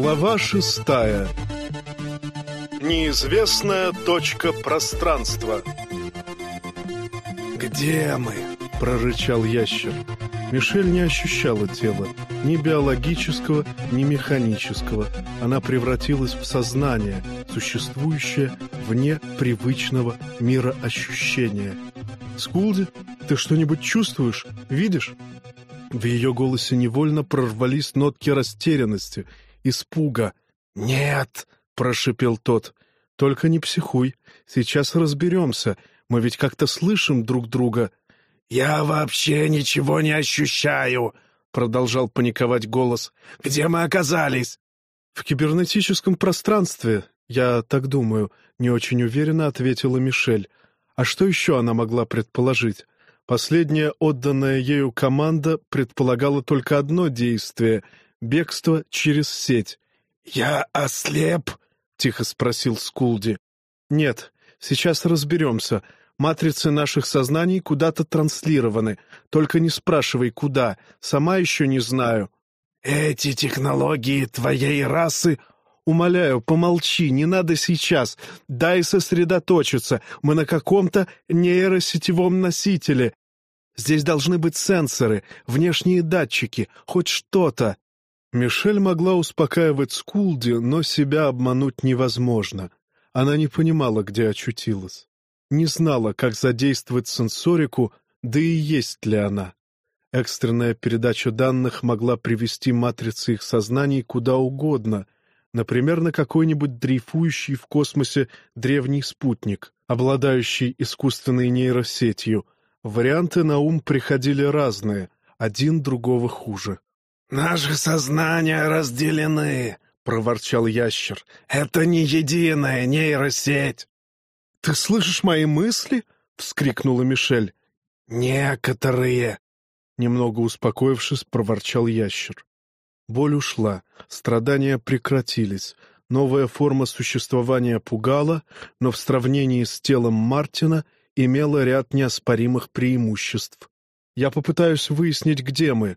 Глава шестая. Неизвестная точка пространства. «Где мы?» — прорычал ящер. Мишель не ощущала тела, ни биологического, ни механического. Она превратилась в сознание, существующее вне привычного мира ощущения. «Скулди, ты что-нибудь чувствуешь? Видишь?» В ее голосе невольно прорвались нотки растерянности, испуга. «Нет!» — прошипел тот. «Только не психуй. Сейчас разберемся. Мы ведь как-то слышим друг друга». «Я вообще ничего не ощущаю!» — продолжал паниковать голос. «Где мы оказались?» «В кибернетическом пространстве, я так думаю», — не очень уверенно ответила Мишель. «А что еще она могла предположить?» Последняя отданная ею команда предполагала только одно действие — бегство через сеть. «Я ослеп?» — тихо спросил Скулди. «Нет, сейчас разберемся. Матрицы наших сознаний куда-то транслированы. Только не спрашивай, куда. Сама еще не знаю». «Эти технологии твоей расы...» «Умоляю, помолчи, не надо сейчас. Дай сосредоточиться. Мы на каком-то нейросетевом носителе. Здесь должны быть сенсоры, внешние датчики, хоть что-то. Мишель могла успокаивать Скулди, но себя обмануть невозможно. Она не понимала, где очутилась. Не знала, как задействовать сенсорику, да и есть ли она. Экстренная передача данных могла привести матрицы их сознаний куда угодно, например, на какой-нибудь дрейфующий в космосе древний спутник, обладающий искусственной нейросетью — Варианты на ум приходили разные, один другого хуже. «Наши сознания разделены», — проворчал ящер. «Это не единая нейросеть». «Ты слышишь мои мысли?» — вскрикнула Мишель. «Некоторые», — немного успокоившись, проворчал ящер. Боль ушла, страдания прекратились, новая форма существования пугала, но в сравнении с телом Мартина — имела ряд неоспоримых преимуществ. Я попытаюсь выяснить, где мы.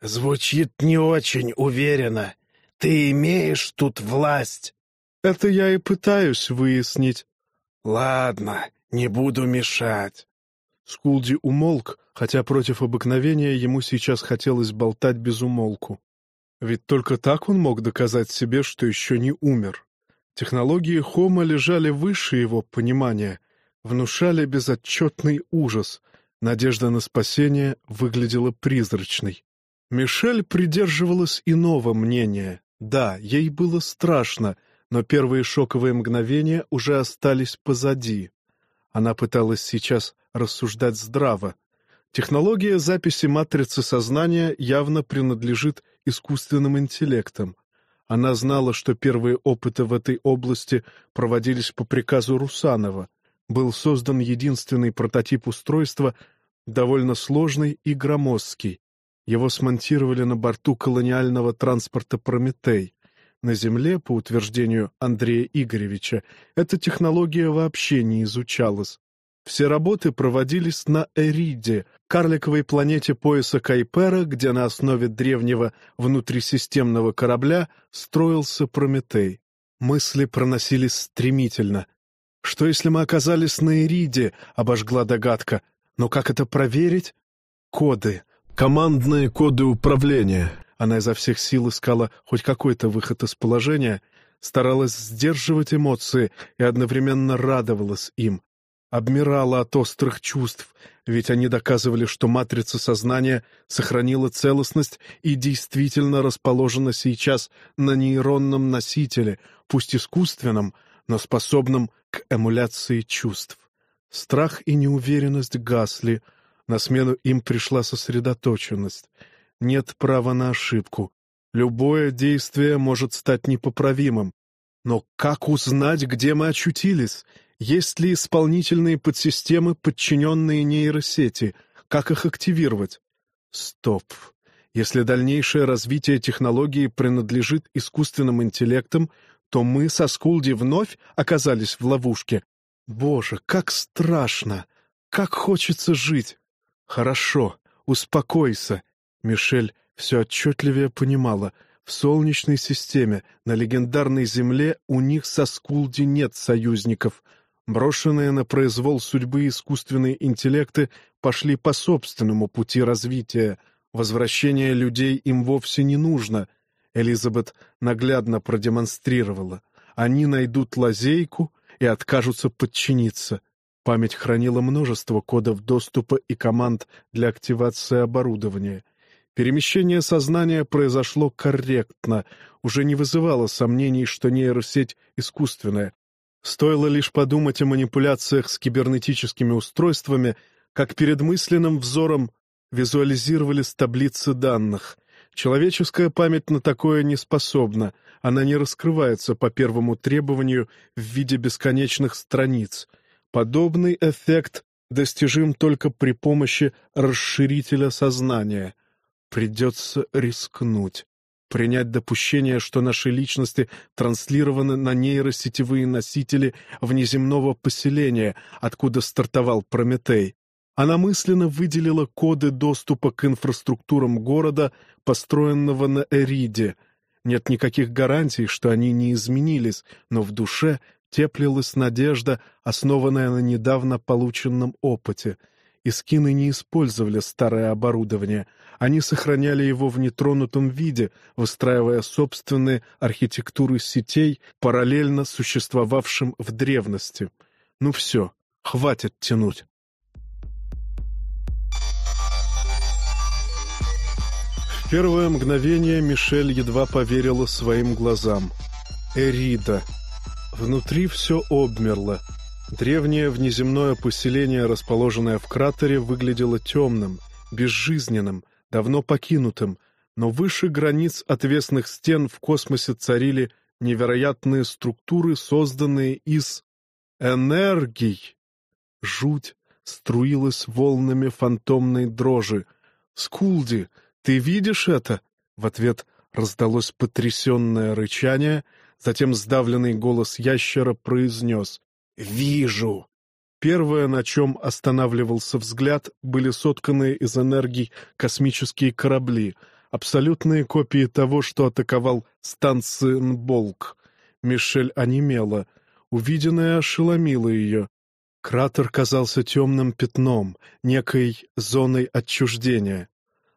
Звучит не очень уверенно. Ты имеешь тут власть. Это я и пытаюсь выяснить. Ладно, не буду мешать. Скулди умолк, хотя против обыкновения ему сейчас хотелось болтать без умолку. Ведь только так он мог доказать себе, что еще не умер. Технологии Хома лежали выше его понимания — внушали безотчетный ужас. Надежда на спасение выглядела призрачной. Мишель придерживалась иного мнения. Да, ей было страшно, но первые шоковые мгновения уже остались позади. Она пыталась сейчас рассуждать здраво. Технология записи матрицы сознания явно принадлежит искусственным интеллектам. Она знала, что первые опыты в этой области проводились по приказу Русанова — был создан единственный прототип устройства, довольно сложный и громоздкий. Его смонтировали на борту колониального транспорта «Прометей». На Земле, по утверждению Андрея Игоревича, эта технология вообще не изучалась. Все работы проводились на Эриде, карликовой планете пояса Кайпера, где на основе древнего внутрисистемного корабля строился Прометей. Мысли проносились стремительно, что если мы оказались на Ириде, обожгла догадка. Но как это проверить? Коды. Командные коды управления. Она изо всех сил искала хоть какой-то выход из положения, старалась сдерживать эмоции и одновременно радовалась им. Обмирала от острых чувств, ведь они доказывали, что матрица сознания сохранила целостность и действительно расположена сейчас на нейронном носителе, пусть искусственном, но способном к эмуляции чувств. Страх и неуверенность гасли, на смену им пришла сосредоточенность. Нет права на ошибку. Любое действие может стать непоправимым. Но как узнать, где мы очутились? Есть ли исполнительные подсистемы, подчиненные нейросети? Как их активировать? Стоп. Если дальнейшее развитие технологии принадлежит искусственным интеллектам, то мы со Скулди вновь оказались в ловушке. Боже, как страшно! Как хочется жить! Хорошо, успокойся. Мишель все отчетливее понимала. В Солнечной системе, на легендарной Земле, у них со Скулди нет союзников. Брошенные на произвол судьбы искусственные интеллекты пошли по собственному пути развития. Возвращение людей им вовсе не нужно. Элизабет наглядно продемонстрировала. Они найдут лазейку и откажутся подчиниться. Память хранила множество кодов доступа и команд для активации оборудования. Перемещение сознания произошло корректно, уже не вызывало сомнений, что нейросеть искусственная. Стоило лишь подумать о манипуляциях с кибернетическими устройствами, как перед мысленным взором визуализировались таблицы данных. Человеческая память на такое не способна, она не раскрывается по первому требованию в виде бесконечных страниц. Подобный эффект достижим только при помощи расширителя сознания. Придется рискнуть. Принять допущение, что наши личности транслированы на нейросетевые носители внеземного поселения, откуда стартовал Прометей. Она мысленно выделила коды доступа к инфраструктурам города, построенного на Эриде. Нет никаких гарантий, что они не изменились, но в душе теплилась надежда, основанная на недавно полученном опыте — Искины не использовали старое оборудование. Они сохраняли его в нетронутом виде, выстраивая собственные архитектуры сетей, параллельно существовавшим в древности. Ну все, хватит тянуть. В первое мгновение Мишель едва поверила своим глазам. Эрида. Внутри все обмерло. Древнее внеземное поселение, расположенное в кратере, выглядело темным, безжизненным, давно покинутым, но выше границ отвесных стен в космосе царили невероятные структуры, созданные из энергий. Жуть струилась волнами фантомной дрожи. «Скулди, ты видишь это?» В ответ раздалось потрясенное рычание, затем сдавленный голос ящера произнес «Вижу!» Первое, на чем останавливался взгляд, были сотканные из энергий космические корабли, абсолютные копии того, что атаковал Станцинболк. Мишель онемела. Увиденное ошеломило ее. Кратер казался темным пятном, некой зоной отчуждения.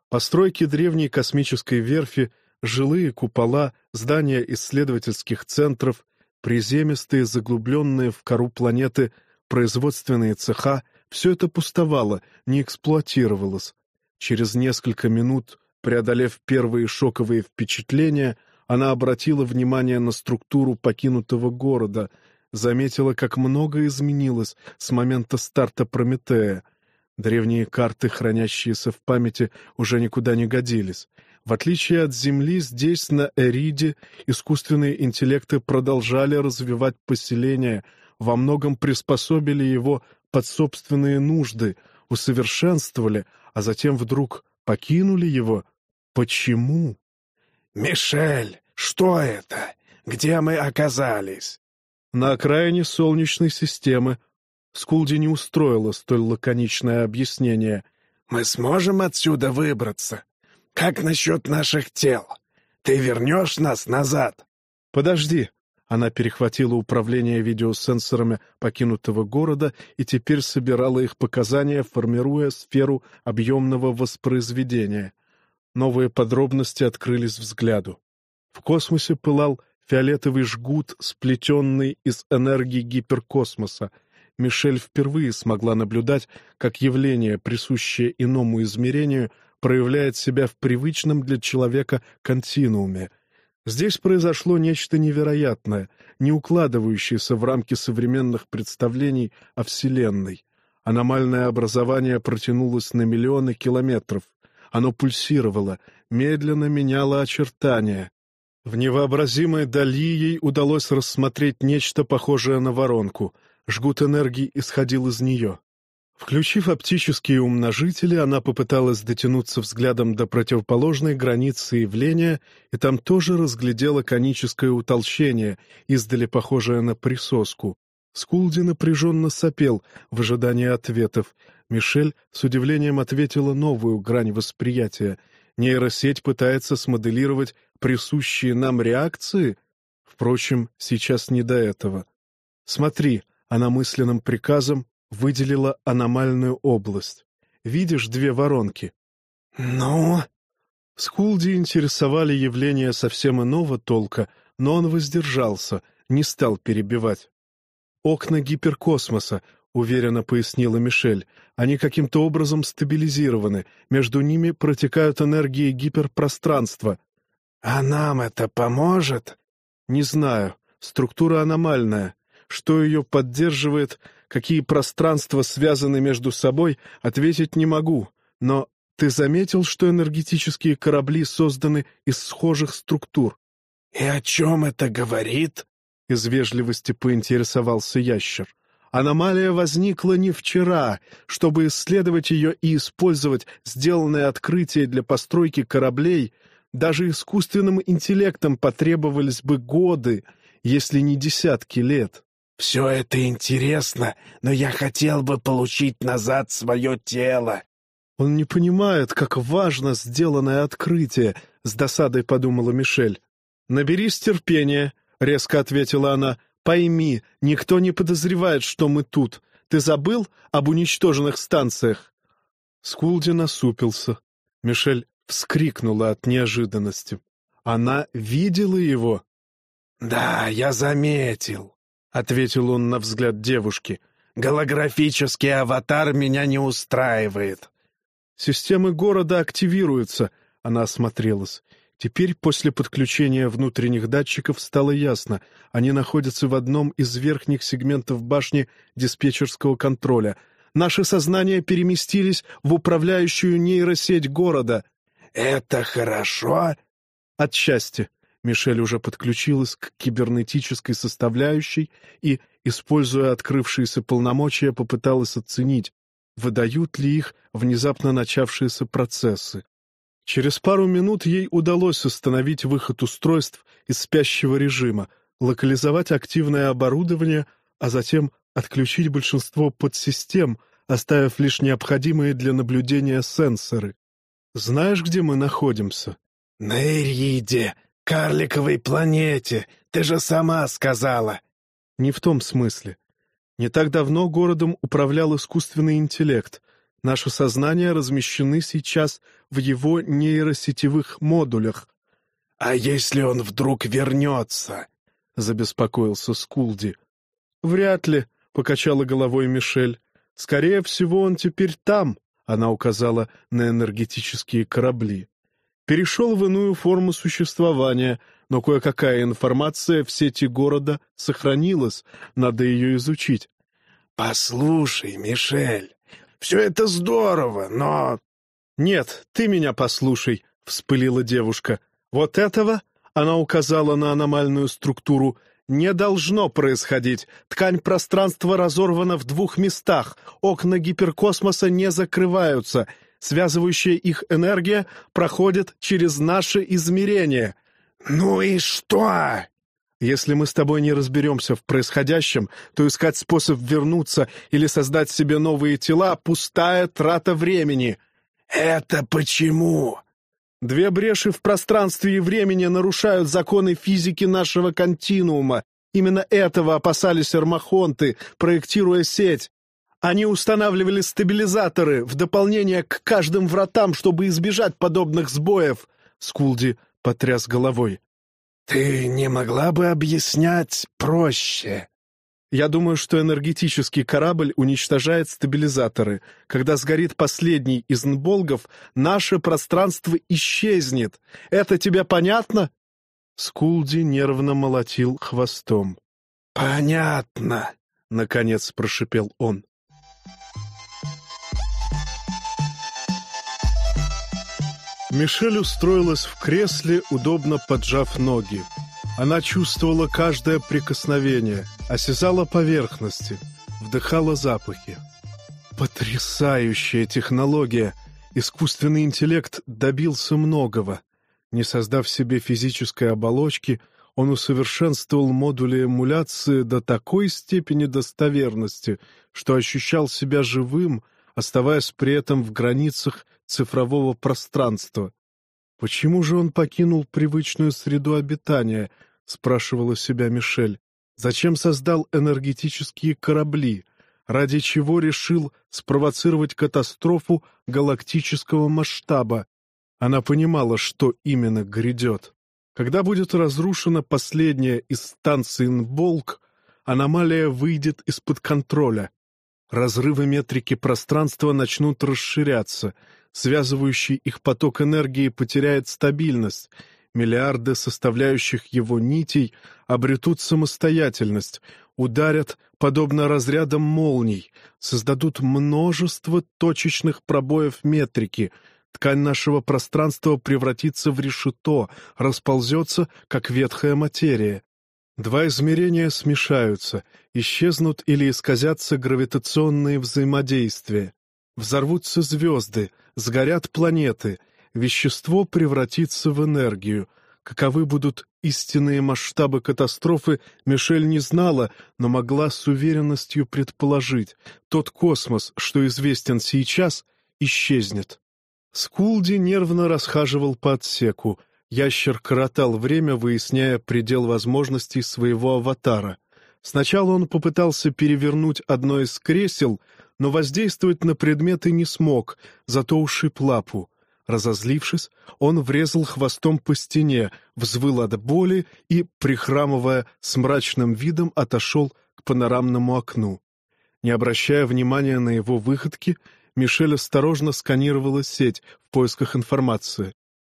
Постройки древней космической верфи, жилые купола, здания исследовательских центров, Приземистые, заглубленные в кору планеты производственные цеха — все это пустовало, не эксплуатировалось. Через несколько минут, преодолев первые шоковые впечатления, она обратила внимание на структуру покинутого города, заметила, как много изменилось с момента старта Прометея. Древние карты, хранящиеся в памяти, уже никуда не годились. В отличие от Земли, здесь, на Эриде, искусственные интеллекты продолжали развивать поселение, во многом приспособили его под собственные нужды, усовершенствовали, а затем вдруг покинули его. Почему? «Мишель, что это? Где мы оказались?» На окраине Солнечной системы. Скулди не устроила столь лаконичное объяснение. «Мы сможем отсюда выбраться?» Как насчет наших тел? Ты вернешь нас назад?» «Подожди». Она перехватила управление видеосенсорами покинутого города и теперь собирала их показания, формируя сферу объемного воспроизведения. Новые подробности открылись взгляду. В космосе пылал фиолетовый жгут, сплетенный из энергии гиперкосмоса. Мишель впервые смогла наблюдать, как явление, присущее иному измерению, проявляет себя в привычном для человека континууме. Здесь произошло нечто невероятное, не укладывающееся в рамки современных представлений о Вселенной. Аномальное образование протянулось на миллионы километров. Оно пульсировало, медленно меняло очертания. В невообразимой дали ей удалось рассмотреть нечто похожее на воронку. Жгут энергии исходил из нее. Включив оптические умножители, она попыталась дотянуться взглядом до противоположной границы явления, и там тоже разглядела коническое утолщение, издали похожее на присоску. Скулди напряженно сопел в ожидании ответов. Мишель с удивлением ответила новую грань восприятия. Нейросеть пытается смоделировать присущие нам реакции? Впрочем, сейчас не до этого. Смотри, она мысленным приказом выделила аномальную область. Видишь две воронки? «Ну?» Скулди интересовали явления совсем иного толка, но он воздержался, не стал перебивать. «Окна гиперкосмоса», — уверенно пояснила Мишель. «Они каким-то образом стабилизированы. Между ними протекают энергии гиперпространства». «А нам это поможет?» «Не знаю. Структура аномальная. Что ее поддерживает, какие пространства связаны между собой, ответить не могу. Но ты заметил, что энергетические корабли созданы из схожих структур? И о чем это говорит? Из вежливости поинтересовался ящер. Аномалия возникла не вчера. Чтобы исследовать ее и использовать сделанное открытие для постройки кораблей, даже искусственным интеллектом потребовались бы годы, если не десятки лет. «Все это интересно, но я хотел бы получить назад свое тело», «Он не понимает, как важно сделанное открытие», — с досадой подумала Мишель. «Наберись терпения», — резко ответила она. «Пойми, никто не подозревает, что мы тут. Ты забыл об уничтоженных станциях?» Скулди насупился. Мишель вскрикнула от неожиданности. Она видела его. «Да, я заметил», — ответил он на взгляд девушки. «Голографический аватар меня не устраивает». Системы города активируются, она осмотрелась. Теперь, после подключения внутренних датчиков, стало ясно, они находятся в одном из верхних сегментов башни диспетчерского контроля. Наши сознания переместились в управляющую нейросеть города. «Это хорошо?» Отчасти. Мишель уже подключилась к кибернетической составляющей и, используя открывшиеся полномочия, попыталась оценить, выдают ли их внезапно начавшиеся процессы. Через пару минут ей удалось установить выход устройств из спящего режима, локализовать активное оборудование, а затем отключить большинство подсистем, оставив лишь необходимые для наблюдения сенсоры. Знаешь, где мы находимся? На Эриде, карликовой планете. Ты же сама сказала. Не в том смысле. Не так давно городом управлял искусственный интеллект. Наши сознания размещены сейчас в его нейросетевых модулях. — А если он вдруг вернется? — забеспокоился Скулди. — Вряд ли, — покачала головой Мишель. — Скорее всего, он теперь там, — она указала на энергетические корабли. Перешел в иную форму существования, но кое-какая информация в сети города сохранилась, надо ее изучить. «Послушай, Мишель, все это здорово, но...» «Нет, ты меня послушай», — вспылила девушка. «Вот этого?» — она указала на аномальную структуру. «Не должно происходить. Ткань пространства разорвана в двух местах. Окна гиперкосмоса не закрываются. Связывающая их энергия проходит через наше измерение. «Ну и что?» Если мы с тобой не разберемся в происходящем, то искать способ вернуться или создать себе новые тела — пустая трата времени. Это почему? Две бреши в пространстве и времени нарушают законы физики нашего континуума. Именно этого опасались армахонты, проектируя сеть. Они устанавливали стабилизаторы в дополнение к каждым вратам, чтобы избежать подобных сбоев. Скулди потряс головой. «Ты не могла бы объяснять проще?» Я думаю, что энергетический корабль уничтожает стабилизаторы. Когда сгорит последний из нболгов, наше пространство исчезнет. Это тебе понятно?» Скулди нервно молотил хвостом. «Понятно», — наконец прошипел он. Мишель устроилась в кресле, удобно поджав ноги. Она чувствовала каждое прикосновение, осязала поверхности, вдыхала запахи. Потрясающая технология! Искусственный интеллект добился многого. Не создав себе физической оболочки, он усовершенствовал модули эмуляции до такой степени достоверности, что ощущал себя живым, оставаясь при этом в границах цифрового пространства. Почему же он покинул привычную среду обитания, спрашивала себя Мишель. Зачем создал энергетические корабли? Ради чего решил спровоцировать катастрофу галактического масштаба? Она понимала, что именно грядет. Когда будет разрушена последняя из станций Нболк, аномалия выйдет из-под контроля. Разрывы метрики пространства начнут расширяться, связывающий их поток энергии потеряет стабильность, миллиарды составляющих его нитей обретут самостоятельность, ударят, подобно разрядам молний, создадут множество точечных пробоев метрики, ткань нашего пространства превратится в решето, расползется, как ветхая материя. Два измерения смешаются, исчезнут или исказятся гравитационные взаимодействия. Взорвутся звезды, сгорят планеты, вещество превратится в энергию. Каковы будут истинные масштабы катастрофы, Мишель не знала, но могла с уверенностью предположить. Тот космос, что известен сейчас, исчезнет. Скулди нервно расхаживал по отсеку. Ящер коротал время, выясняя предел возможностей своего аватара. Сначала он попытался перевернуть одно из кресел, но воздействовать на предметы не смог, зато ушиб лапу. Разозлившись, он врезал хвостом по стене, взвыл от боли и, прихрамывая с мрачным видом, отошел к панорамному окну. Не обращая внимания на его выходки, Мишель осторожно сканировала сеть в поисках информации.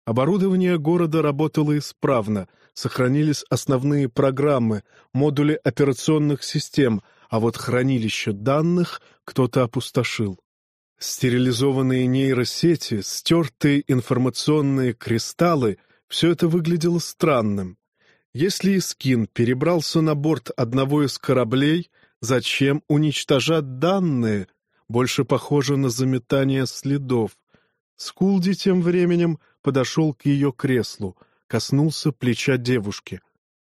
Оборудование города работало исправно, сохранились основные программы, модули операционных систем, а вот хранилище данных кто-то опустошил. Стерилизованные нейросети, стертые информационные кристаллы — все это выглядело странным. Если Искин перебрался на борт одного из кораблей, зачем уничтожать данные? Больше похоже на заметание следов. Скулди тем временем подошел к ее креслу, коснулся плеча девушки.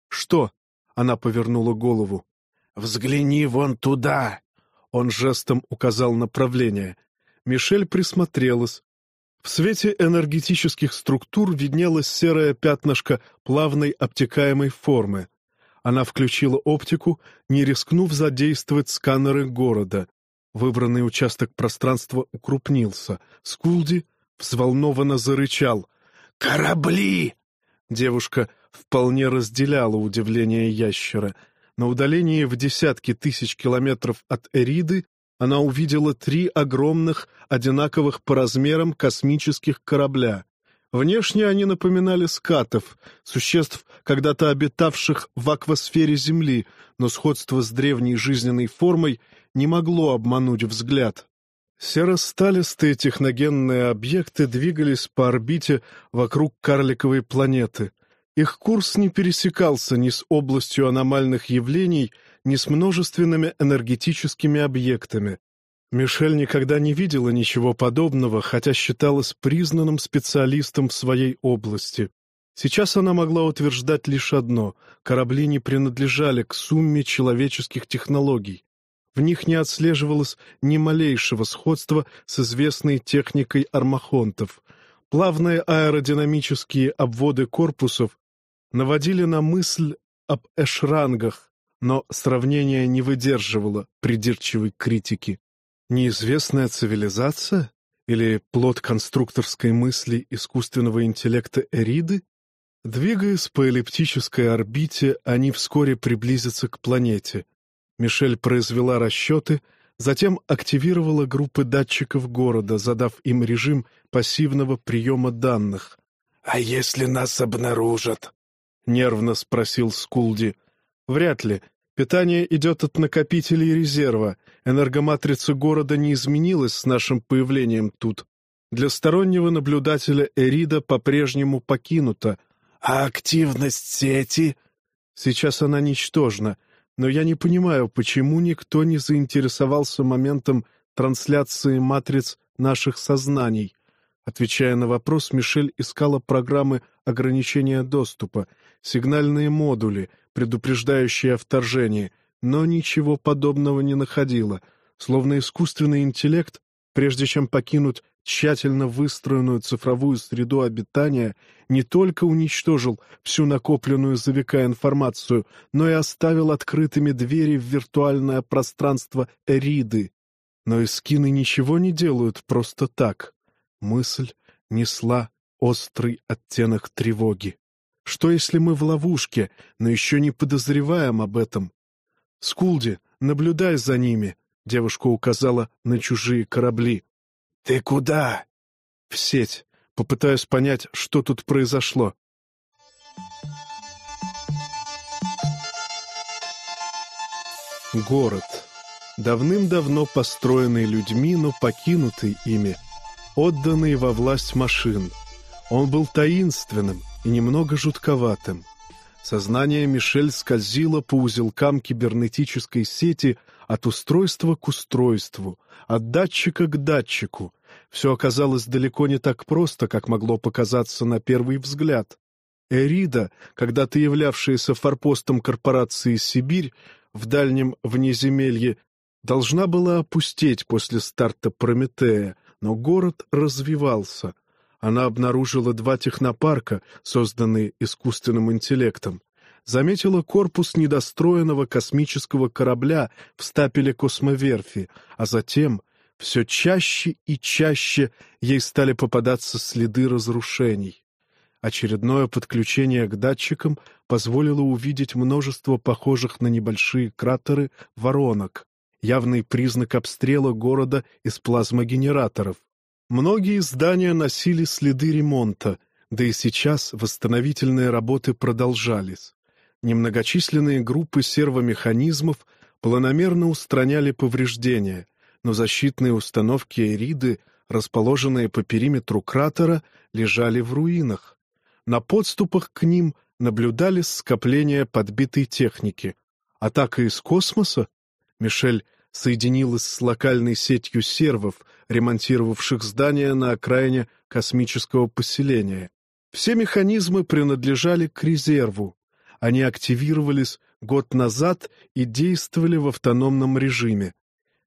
«Что?» — она повернула голову. «Взгляни вон туда!» Он жестом указал направление. Мишель присмотрелась. В свете энергетических структур виднелось серое пятнышко плавной обтекаемой формы. Она включила оптику, не рискнув задействовать сканеры города. Выбранный участок пространства укрупнился. Скулди взволнованно зарычал. «Корабли!» Девушка вполне разделяла удивление ящера. На удалении в десятки тысяч километров от Эриды она увидела три огромных, одинаковых по размерам космических корабля. Внешне они напоминали скатов, существ, когда-то обитавших в аквасфере Земли, но сходство с древней жизненной формой не могло обмануть взгляд. Серо-сталистые техногенные объекты двигались по орбите вокруг карликовой планеты. Их курс не пересекался ни с областью аномальных явлений, ни с множественными энергетическими объектами. Мишель никогда не видела ничего подобного, хотя считалась признанным специалистом в своей области. Сейчас она могла утверждать лишь одно — корабли не принадлежали к сумме человеческих технологий. В них не отслеживалось ни малейшего сходства с известной техникой армахонтов. Плавные аэродинамические обводы корпусов наводили на мысль об эшрангах, но сравнение не выдерживало придирчивой критики. Неизвестная цивилизация? Или плод конструкторской мысли искусственного интеллекта Эриды? Двигаясь по эллиптической орбите, они вскоре приблизятся к планете — Мишель произвела расчеты, затем активировала группы датчиков города, задав им режим пассивного приема данных. «А если нас обнаружат?» — нервно спросил Скулди. «Вряд ли. Питание идет от накопителей резерва. Энергоматрица города не изменилась с нашим появлением тут. Для стороннего наблюдателя Эрида по-прежнему покинута. А активность сети? Сейчас она ничтожна но я не понимаю, почему никто не заинтересовался моментом трансляции матриц наших сознаний. Отвечая на вопрос, Мишель искала программы ограничения доступа, сигнальные модули, предупреждающие о вторжении, но ничего подобного не находила, словно искусственный интеллект, прежде чем покинуть тщательно выстроенную цифровую среду обитания, не только уничтожил всю накопленную за века информацию, но и оставил открытыми двери в виртуальное пространство Эриды. Но эскины ничего не делают просто так. Мысль несла острый оттенок тревоги. Что, если мы в ловушке, но еще не подозреваем об этом? Скулди, наблюдай за ними, — девушка указала на чужие корабли. — Ты куда? — В сеть. Попытаюсь понять, что тут произошло. Город. Давным-давно построенный людьми, но покинутый ими, отданный во власть машин. Он был таинственным и немного жутковатым. Сознание Мишель скользило по узелкам кибернетической сети от устройства к устройству, от датчика к датчику. Все оказалось далеко не так просто, как могло показаться на первый взгляд. Эрида, когда-то являвшаяся форпостом корпорации «Сибирь» в дальнем внеземелье, должна была опустеть после старта Прометея, но город развивался — она обнаружила два технопарка, созданные искусственным интеллектом. Заметила корпус недостроенного космического корабля в стапеле космоверфи, а затем все чаще и чаще ей стали попадаться следы разрушений. Очередное подключение к датчикам позволило увидеть множество похожих на небольшие кратеры воронок, явный признак обстрела города из плазмогенераторов. Многие здания носили следы ремонта, да и сейчас восстановительные работы продолжались. Немногочисленные группы сервомеханизмов планомерно устраняли повреждения, но защитные установки Эриды, расположенные по периметру кратера, лежали в руинах. На подступах к ним наблюдались скопления подбитой техники. Атака из космоса? Мишель соединилась с локальной сетью сервов, ремонтировавших здания на окраине космического поселения. Все механизмы принадлежали к резерву. Они активировались год назад и действовали в автономном режиме.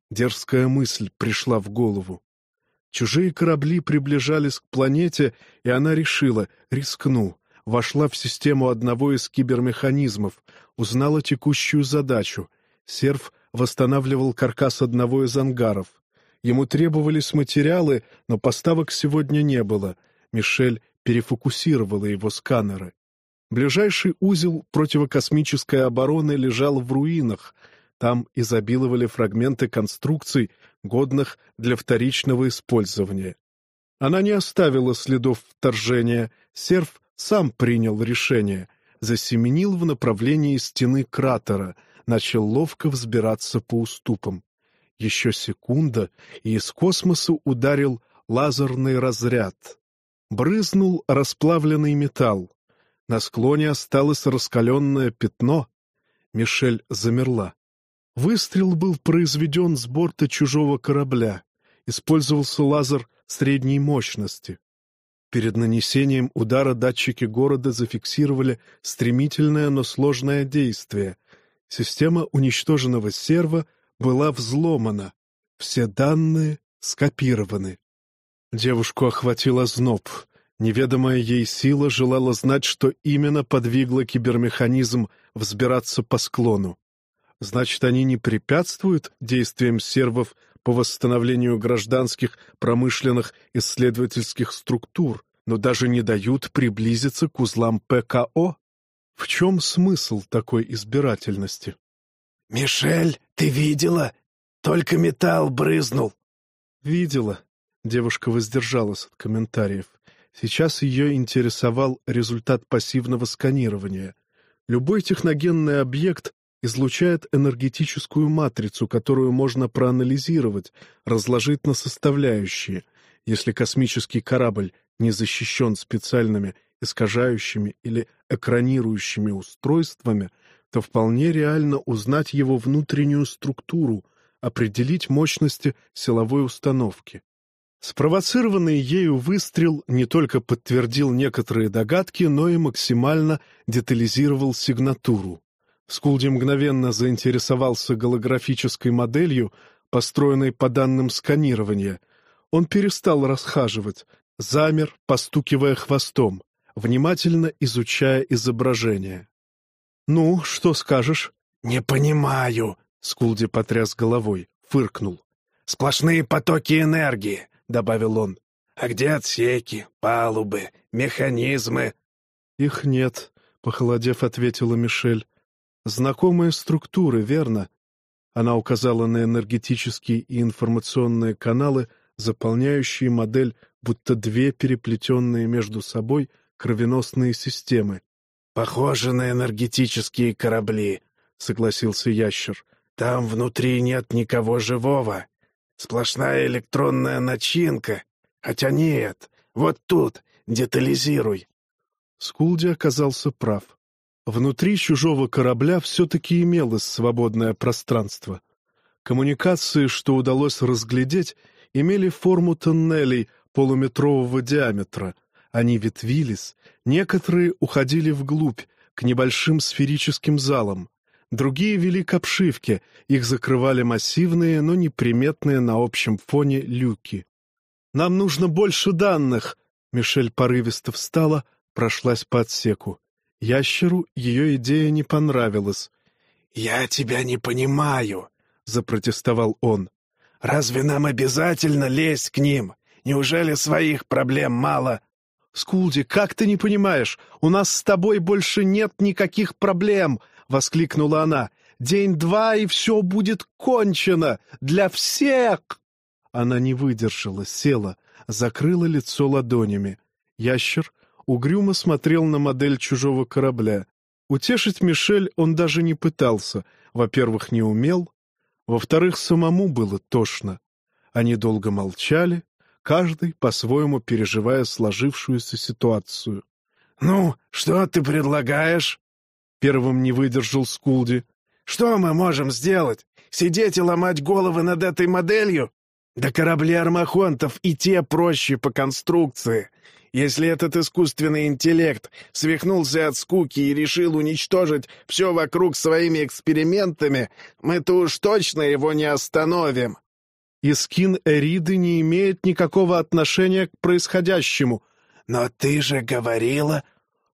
Дерзкая мысль пришла в голову. Чужие корабли приближались к планете, и она решила «рискну». Вошла в систему одного из кибермеханизмов, узнала текущую задачу. Серв восстанавливал каркас одного из ангаров. Ему требовались материалы, но поставок сегодня не было. Мишель перефокусировала его сканеры. Ближайший узел противокосмической обороны лежал в руинах. Там изобиловали фрагменты конструкций, годных для вторичного использования. Она не оставила следов вторжения. Серф сам принял решение. Засеменил в направлении стены кратера — начал ловко взбираться по уступам. Еще секунда, и из космоса ударил лазерный разряд. Брызнул расплавленный металл. На склоне осталось раскаленное пятно. Мишель замерла. Выстрел был произведен с борта чужого корабля. Использовался лазер средней мощности. Перед нанесением удара датчики города зафиксировали стремительное, но сложное действие, Система уничтоженного серва была взломана. Все данные скопированы. Девушку охватила зноб. Неведомая ей сила желала знать, что именно подвигло кибермеханизм взбираться по склону. Значит, они не препятствуют действиям сервов по восстановлению гражданских, промышленных, исследовательских структур, но даже не дают приблизиться к узлам ПКО? В чем смысл такой избирательности? «Мишель, ты видела? Только металл брызнул». «Видела». Девушка воздержалась от комментариев. Сейчас ее интересовал результат пассивного сканирования. Любой техногенный объект излучает энергетическую матрицу, которую можно проанализировать, разложить на составляющие. Если космический корабль не защищен специальными искажающими или экранирующими устройствами, то вполне реально узнать его внутреннюю структуру, определить мощности силовой установки. Спровоцированный ею выстрел не только подтвердил некоторые догадки, но и максимально детализировал сигнатуру. Скулди мгновенно заинтересовался голографической моделью, построенной по данным сканирования. Он перестал расхаживать, замер, постукивая хвостом, внимательно изучая изображение. «Ну, что скажешь?» «Не понимаю», — Скулди потряс головой, фыркнул. «Сплошные потоки энергии», — добавил он. «А где отсеки, палубы, механизмы?» «Их нет», — похолодев, ответила Мишель. «Знакомые структуры, верно?» Она указала на энергетические и информационные каналы, заполняющие модель, будто две переплетенные между собой кровеносные системы. «Похоже на энергетические корабли», — согласился ящер. «Там внутри нет никого живого. Сплошная электронная начинка. Хотя нет, вот тут, детализируй». Скулди оказался прав. Внутри чужого корабля все-таки имелось свободное пространство. Коммуникации, что удалось разглядеть, имели форму тоннелей полуметрового диаметра. Они ветвились, некоторые уходили вглубь, к небольшим сферическим залам. Другие вели к обшивке, их закрывали массивные, но неприметные на общем фоне люки. «Нам нужно больше данных!» Мишель порывисто встала, прошлась по отсеку. Ящеру ее идея не понравилась. «Я тебя не понимаю», — запротестовал он. «Разве нам обязательно лезть к ним? Неужели своих проблем мало?» «Скулди, как ты не понимаешь? У нас с тобой больше нет никаких проблем!» — воскликнула она. «День-два, и все будет кончено! Для всех!» Она не выдержала, села, закрыла лицо ладонями. Ящер угрюмо смотрел на модель чужого корабля. Утешить Мишель он даже не пытался. Во-первых, не умел. Во-вторых, самому было тошно. Они долго молчали, каждый по-своему переживая сложившуюся ситуацию. «Ну, что ты предлагаешь?» Первым не выдержал Скулди. «Что мы можем сделать? Сидеть и ломать головы над этой моделью? Да корабли армахонтов и те проще по конструкции. Если этот искусственный интеллект свихнулся от скуки и решил уничтожить все вокруг своими экспериментами, мы-то уж точно его не остановим. И скин Эриды не имеет никакого отношения к происходящему. Но ты же говорила...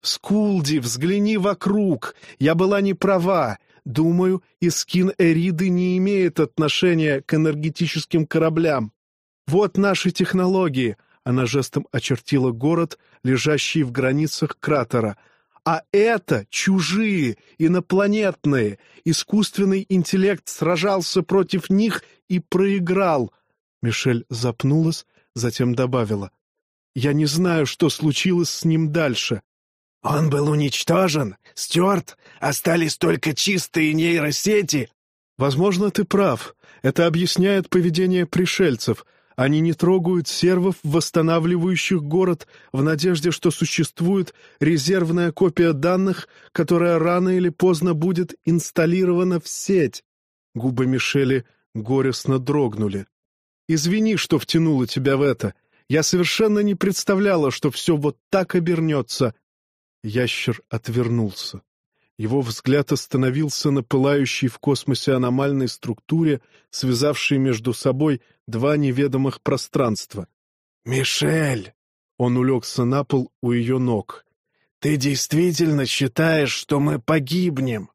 Скулди, взгляни вокруг. Я была не права. Думаю, Искин Эриды не имеет отношения к энергетическим кораблям. Вот наши технологии. Она жестом очертила город, лежащий в границах кратера. А это чужие, инопланетные. Искусственный интеллект сражался против них и проиграл. Мишель запнулась, затем добавила. Я не знаю, что случилось с ним дальше. Он был уничтожен, стерт, остались только чистые нейросети. Возможно, ты прав. Это объясняет поведение пришельцев — они не трогают сервов, восстанавливающих город, в надежде, что существует резервная копия данных, которая рано или поздно будет инсталлирована в сеть. Губы Мишели горестно дрогнули. «Извини, что втянула тебя в это. Я совершенно не представляла, что все вот так обернется». Ящер отвернулся. Его взгляд остановился на пылающей в космосе аномальной структуре, связавшей между собой два неведомых пространства. «Мишель!» — он улегся на пол у ее ног. «Ты действительно считаешь, что мы погибнем?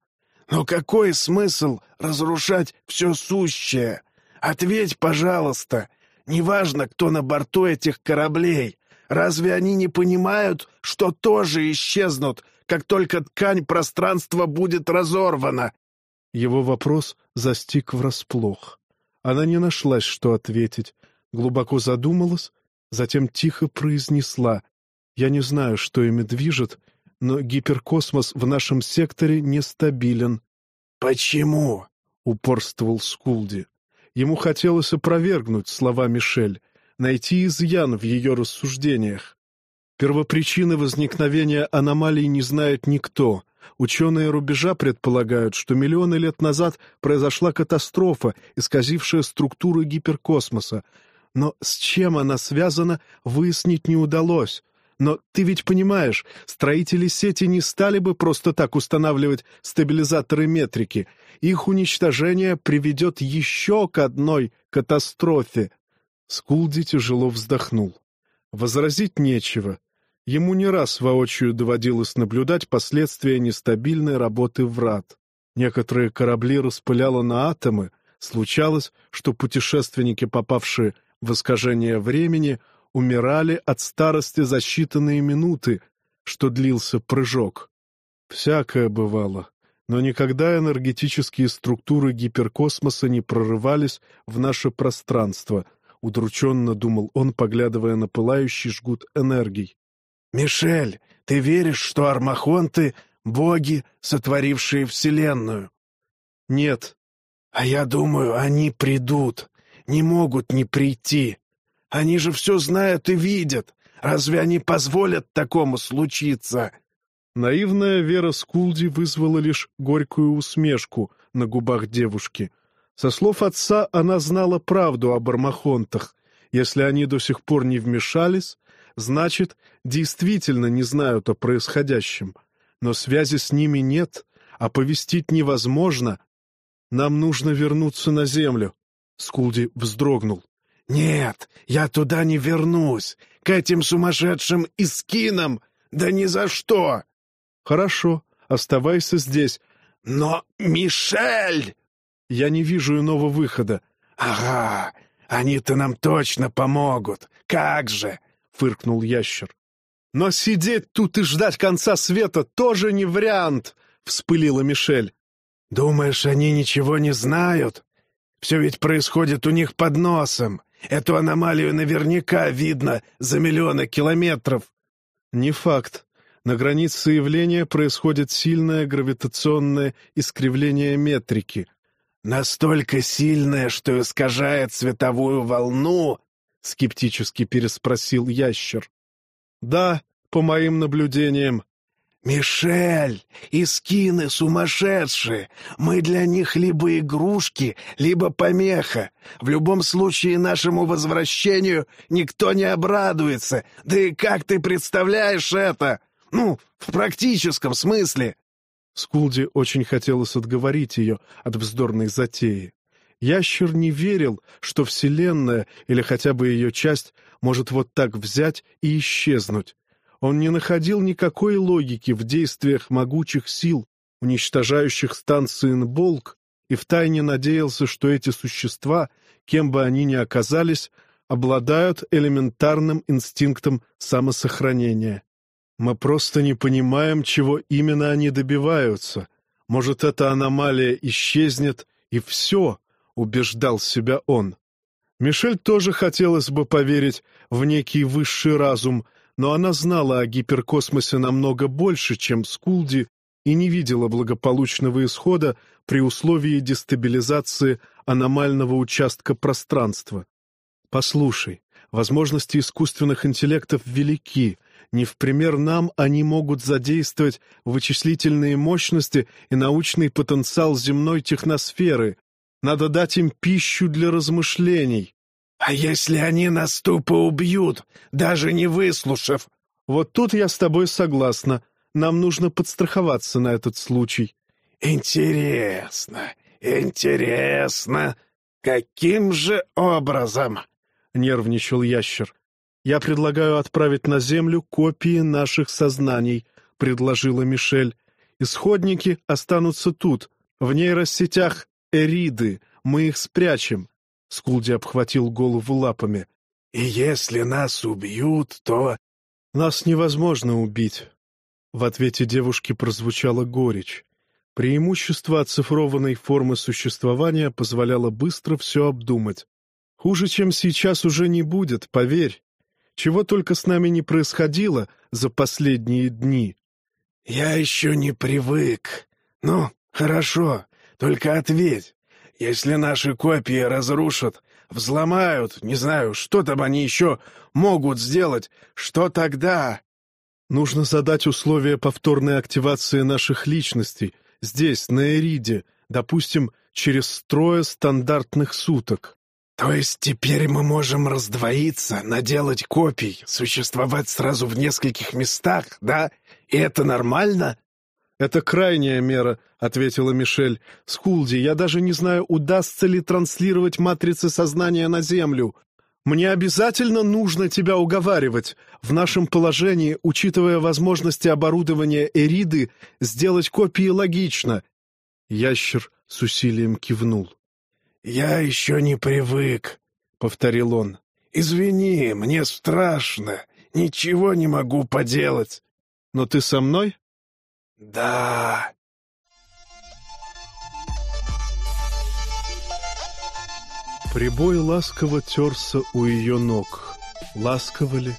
Но какой смысл разрушать все сущее? Ответь, пожалуйста. Неважно, кто на борту этих кораблей. Разве они не понимают, что тоже исчезнут, как только ткань пространства будет разорвана?» Его вопрос застиг врасплох. Она не нашлась, что ответить, глубоко задумалась, затем тихо произнесла. «Я не знаю, что ими движет, но гиперкосмос в нашем секторе нестабилен». «Почему?» — упорствовал Скулди. Ему хотелось опровергнуть слова Мишель, найти изъян в ее рассуждениях. Первопричины возникновения аномалий не знает никто. Ученые рубежа предполагают, что миллионы лет назад произошла катастрофа, исказившая структуру гиперкосмоса. Но с чем она связана, выяснить не удалось. Но ты ведь понимаешь, строители сети не стали бы просто так устанавливать стабилизаторы метрики. Их уничтожение приведет еще к одной катастрофе. Скулди тяжело вздохнул. Возразить нечего. Ему не раз воочию доводилось наблюдать последствия нестабильной работы врат. Некоторые корабли распыляло на атомы, случалось, что путешественники, попавшие в искажение времени, умирали от старости за считанные минуты, что длился прыжок. Всякое бывало, но никогда энергетические структуры гиперкосмоса не прорывались в наше пространство, удрученно думал он, поглядывая на пылающий жгут энергий. «Мишель, ты веришь, что армахонты — боги, сотворившие Вселенную?» «Нет». «А я думаю, они придут. Не могут не прийти. Они же все знают и видят. Разве они позволят такому случиться?» Наивная вера Скулди вызвала лишь горькую усмешку на губах девушки. Со слов отца она знала правду об армахонтах. Если они до сих пор не вмешались, значит, действительно не знают о происходящем. Но связи с ними нет, оповестить невозможно. Нам нужно вернуться на землю. Скулди вздрогнул. «Нет, я туда не вернусь. К этим сумасшедшим искинам! Да ни за что!» «Хорошо, оставайся здесь». «Но, Мишель!» «Я не вижу иного выхода». «Ага, они-то нам точно помогут. Как же!» — фыркнул ящер. «Но сидеть тут и ждать конца света тоже не вариант!» — вспылила Мишель. «Думаешь, они ничего не знают? Все ведь происходит у них под носом. Эту аномалию наверняка видно за миллионы километров». «Не факт. На границе явления происходит сильное гравитационное искривление метрики. «Настолько сильное, что искажает световую волну?» — скептически переспросил ящер. «Да, по моим наблюдениям». «Мишель, искины сумасшедшие! Мы для них либо игрушки, либо помеха. В любом случае нашему возвращению никто не обрадуется. Да и как ты представляешь это?» Ну, в практическом смысле. Скулди очень хотелось отговорить ее от вздорной затеи. Ящер не верил, что Вселенная, или хотя бы ее часть, может вот так взять и исчезнуть. Он не находил никакой логики в действиях могучих сил, уничтожающих станции Нболк, и втайне надеялся, что эти существа, кем бы они ни оказались, обладают элементарным инстинктом самосохранения. Мы просто не понимаем, чего именно они добиваются. Может, эта аномалия исчезнет, и все, — убеждал себя он. Мишель тоже хотелось бы поверить в некий высший разум, но она знала о гиперкосмосе намного больше, чем Скулди, и не видела благополучного исхода при условии дестабилизации аномального участка пространства. Послушай, возможности искусственных интеллектов велики — не в пример нам они могут задействовать вычислительные мощности и научный потенциал земной техносферы. Надо дать им пищу для размышлений. А если они нас тупо убьют, даже не выслушав? Вот тут я с тобой согласна. Нам нужно подстраховаться на этот случай. Интересно, интересно. Каким же образом? Нервничал ящер. «Я предлагаю отправить на Землю копии наших сознаний», — предложила Мишель. «Исходники останутся тут, в нейросетях Эриды. Мы их спрячем». Скулди обхватил голову лапами. «И если нас убьют, то...» «Нас невозможно убить». В ответе девушки прозвучала горечь. Преимущество оцифрованной формы существования позволяло быстро все обдумать. Хуже, чем сейчас, уже не будет, поверь. Чего только с нами не происходило за последние дни. Я еще не привык. Ну, хорошо, только ответь. Если наши копии разрушат, взломают, не знаю, что там они еще могут сделать, что тогда? Нужно задать условия повторной активации наших личностей здесь, на Эриде, допустим, через трое стандартных суток. «То есть теперь мы можем раздвоиться, наделать копий, существовать сразу в нескольких местах, да? И это нормально?» «Это крайняя мера», — ответила Мишель. «Скулди, я даже не знаю, удастся ли транслировать матрицы сознания на Землю. Мне обязательно нужно тебя уговаривать. В нашем положении, учитывая возможности оборудования Эриды, сделать копии логично. Ящер с усилием кивнул. «Я еще не привык», — повторил он. «Извини, мне страшно. Ничего не могу поделать». «Но ты со мной?» «Да», Прибой ласково терся у ее ног. Ласково ли?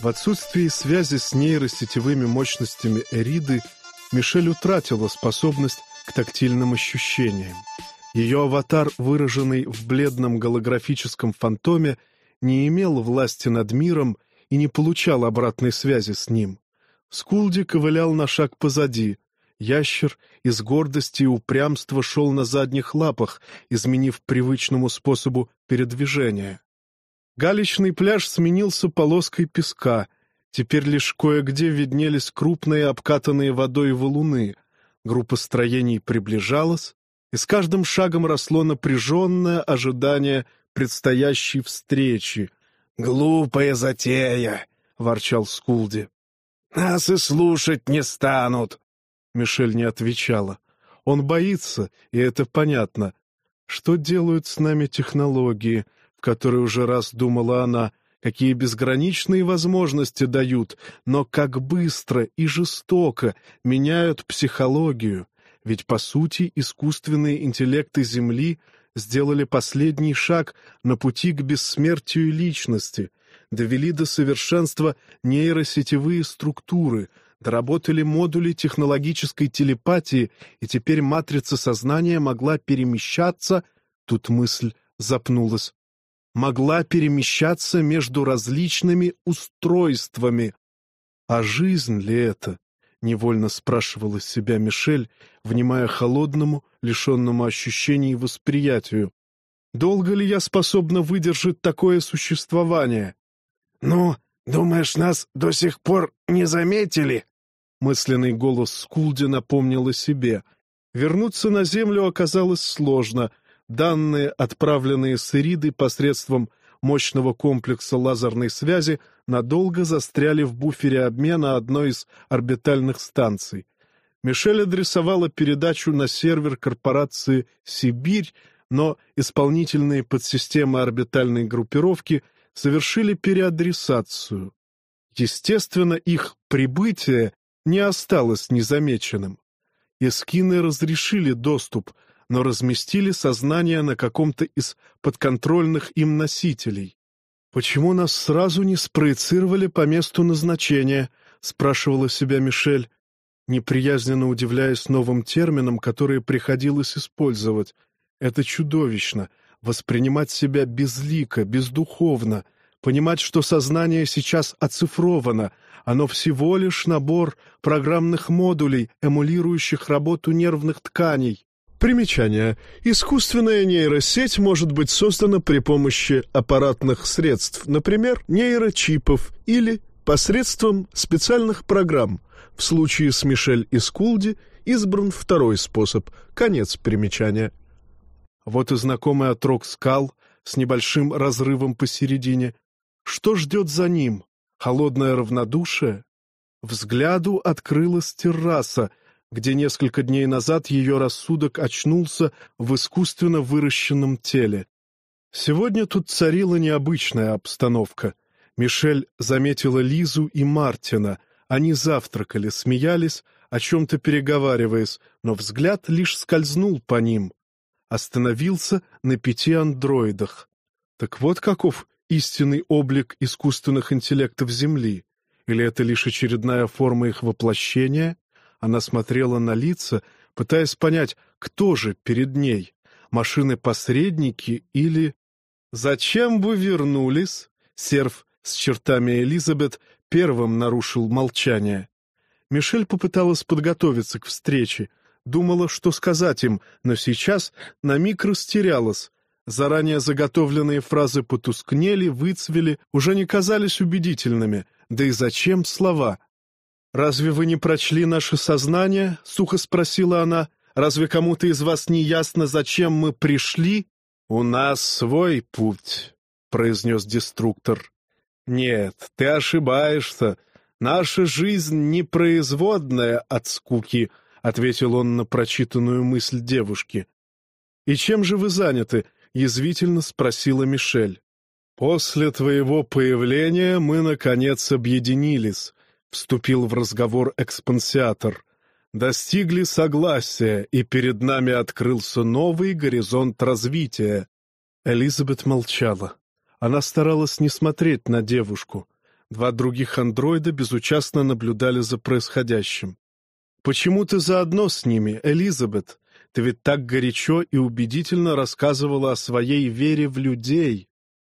В отсутствии связи с нейросетевыми мощностями Эриды Мишель утратила способность к тактильным ощущениям. Ее аватар, выраженный в бледном голографическом фантоме, не имел власти над миром и не получал обратной связи с ним. Скулди ковылял на шаг позади, Ящер из гордости и упрямства шел на задних лапах, изменив привычному способу передвижения. Галечный пляж сменился полоской песка. Теперь лишь кое-где виднелись крупные обкатанные водой валуны. Группа строений приближалась, и с каждым шагом росло напряженное ожидание предстоящей встречи. «Глупая затея!» — ворчал Скулди. «Нас и слушать не станут!» Мишель не отвечала. Он боится, и это понятно. Что делают с нами технологии, в которые уже раз думала она, какие безграничные возможности дают, но как быстро и жестоко меняют психологию. Ведь, по сути, искусственные интеллекты Земли сделали последний шаг на пути к бессмертию личности, довели до совершенства нейросетевые структуры — доработали модули технологической телепатии, и теперь матрица сознания могла перемещаться, тут мысль запнулась, могла перемещаться между различными устройствами. А жизнь ли это? Невольно спрашивала себя Мишель, внимая холодному, лишенному ощущений восприятию. Долго ли я способна выдержать такое существование? «Ну, думаешь, нас до сих пор не заметили?» Мысленный голос Скулди напомнил о себе. Вернуться на Землю оказалось сложно. Данные, отправленные с Ириды посредством мощного комплекса лазерной связи, надолго застряли в буфере обмена одной из орбитальных станций. Мишель адресовала передачу на сервер корпорации «Сибирь», но исполнительные подсистемы орбитальной группировки совершили переадресацию. Естественно, их прибытие не осталось незамеченным. Эскины разрешили доступ, но разместили сознание на каком-то из подконтрольных им носителей. «Почему нас сразу не спроецировали по месту назначения?» — спрашивала себя Мишель, неприязненно удивляясь новым терминам, которые приходилось использовать. «Это чудовищно — воспринимать себя безлико, бездуховно — понимать, что сознание сейчас оцифровано, оно всего лишь набор программных модулей, эмулирующих работу нервных тканей. Примечание. Искусственная нейросеть может быть создана при помощи аппаратных средств, например, нейрочипов или посредством специальных программ. В случае с Мишель и Скулди избран второй способ. Конец примечания. Вот и знакомый отрок скал с небольшим разрывом посередине, что ждет за ним? Холодное равнодушие? Взгляду открылась терраса, где несколько дней назад ее рассудок очнулся в искусственно выращенном теле. Сегодня тут царила необычная обстановка. Мишель заметила Лизу и Мартина. Они завтракали, смеялись, о чем-то переговариваясь, но взгляд лишь скользнул по ним. Остановился на пяти андроидах. Так вот каков истинный облик искусственных интеллектов Земли? Или это лишь очередная форма их воплощения? Она смотрела на лица, пытаясь понять, кто же перед ней, машины-посредники или... «Зачем вы вернулись?» Серф с чертами Элизабет первым нарушил молчание. Мишель попыталась подготовиться к встрече, думала, что сказать им, но сейчас на миг растерялась, Заранее заготовленные фразы потускнели, выцвели, уже не казались убедительными. Да и зачем слова? «Разве вы не прочли наше сознание?» — сухо спросила она. «Разве кому-то из вас не ясно, зачем мы пришли?» «У нас свой путь», — произнес деструктор. «Нет, ты ошибаешься. Наша жизнь не производная от скуки», — ответил он на прочитанную мысль девушки. «И чем же вы заняты?» — язвительно спросила Мишель. «После твоего появления мы, наконец, объединились», — вступил в разговор экспансиатор. «Достигли согласия, и перед нами открылся новый горизонт развития». Элизабет молчала. Она старалась не смотреть на девушку. Два других андроида безучастно наблюдали за происходящим. «Почему ты заодно с ними, Элизабет? Ты ведь так горячо и убедительно рассказывала о своей вере в людей.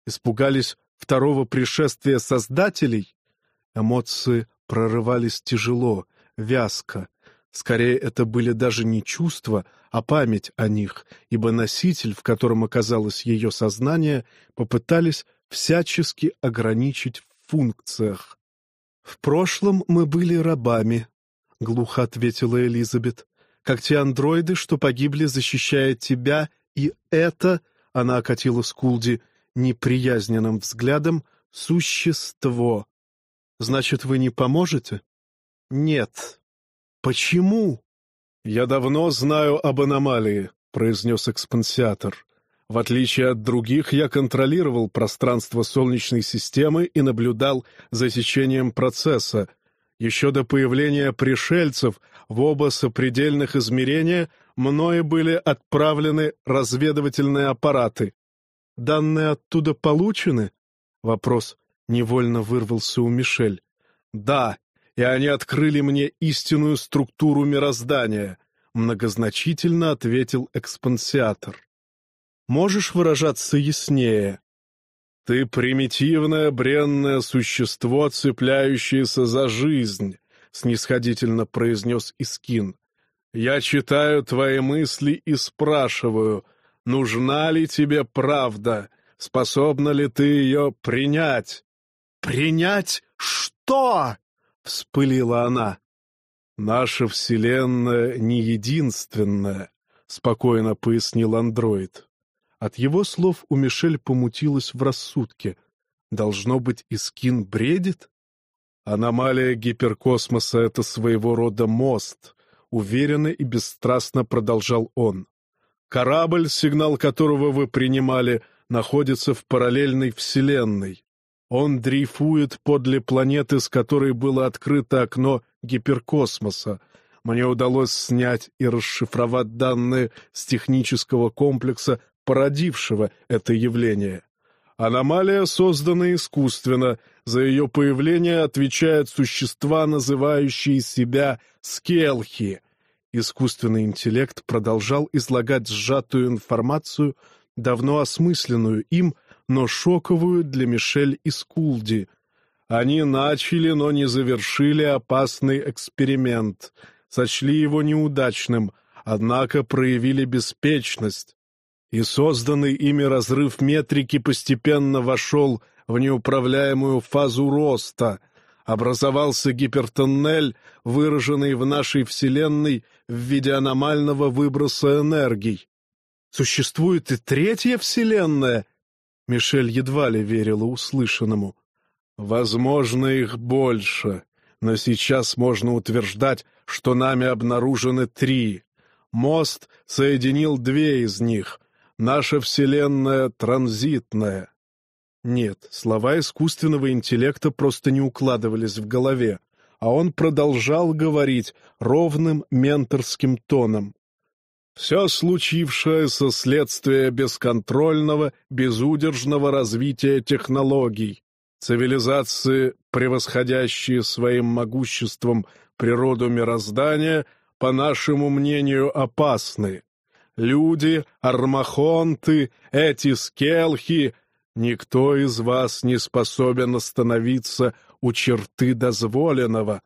Испугались второго пришествия Создателей?» Эмоции прорывались тяжело, вязко. Скорее, это были даже не чувства, а память о них, ибо носитель, в котором оказалось ее сознание, попытались всячески ограничить в функциях. «В прошлом мы были рабами», — глухо ответила Элизабет, «как те андроиды, что погибли, защищая тебя, и это...» — она окатила Скулди неприязненным взглядом — существо. «Значит, вы не поможете?» «Нет». «Почему?» «Я давно знаю об аномалии», — произнес экспансиатор. «В отличие от других, я контролировал пространство Солнечной системы и наблюдал за течением процесса. Еще до появления пришельцев в оба сопредельных измерения мною были отправлены разведывательные аппараты. Данные оттуда получены?» Вопрос невольно вырвался у Мишель. «Да, и они открыли мне истинную структуру мироздания», — многозначительно ответил экспансиатор. «Можешь выражаться яснее?» «Ты примитивное бренное существо, цепляющееся за жизнь», — снисходительно произнес Искин. «Я читаю твои мысли и спрашиваю, нужна ли тебе правда, способна ли ты ее принять?» «Принять что?» — вспылила она. «Наша Вселенная не единственная», — спокойно пояснил андроид. От его слов у Мишель помутилась в рассудке. Должно быть, Искин бредит? Аномалия гиперкосмоса — это своего рода мост, уверенно и бесстрастно продолжал он. Корабль, сигнал которого вы принимали, находится в параллельной Вселенной. Он дрейфует подле планеты, с которой было открыто окно гиперкосмоса. Мне удалось снять и расшифровать данные с технического комплекса, породившего это явление. Аномалия создана искусственно, за ее появление отвечают существа, называющие себя скелхи. Искусственный интеллект продолжал излагать сжатую информацию, давно осмысленную им, но шоковую для Мишель и Скулди. Они начали, но не завершили опасный эксперимент, сочли его неудачным, однако проявили беспечность. И созданный ими разрыв метрики постепенно вошел в неуправляемую фазу роста. Образовался гипертоннель, выраженный в нашей Вселенной в виде аномального выброса энергий. Существует и третья Вселенная, Мишель едва ли верила услышанному. «Возможно, их больше, но сейчас можно утверждать, что нами обнаружены три. Мост соединил две из них. Наша Вселенная транзитная». Нет, слова искусственного интеллекта просто не укладывались в голове, а он продолжал говорить ровным менторским тоном. Все случившееся следствие бесконтрольного, безудержного развития технологий. Цивилизации, превосходящие своим могуществом природу мироздания, по нашему мнению, опасны. Люди, армахонты, эти скелхи, никто из вас не способен остановиться у черты дозволенного.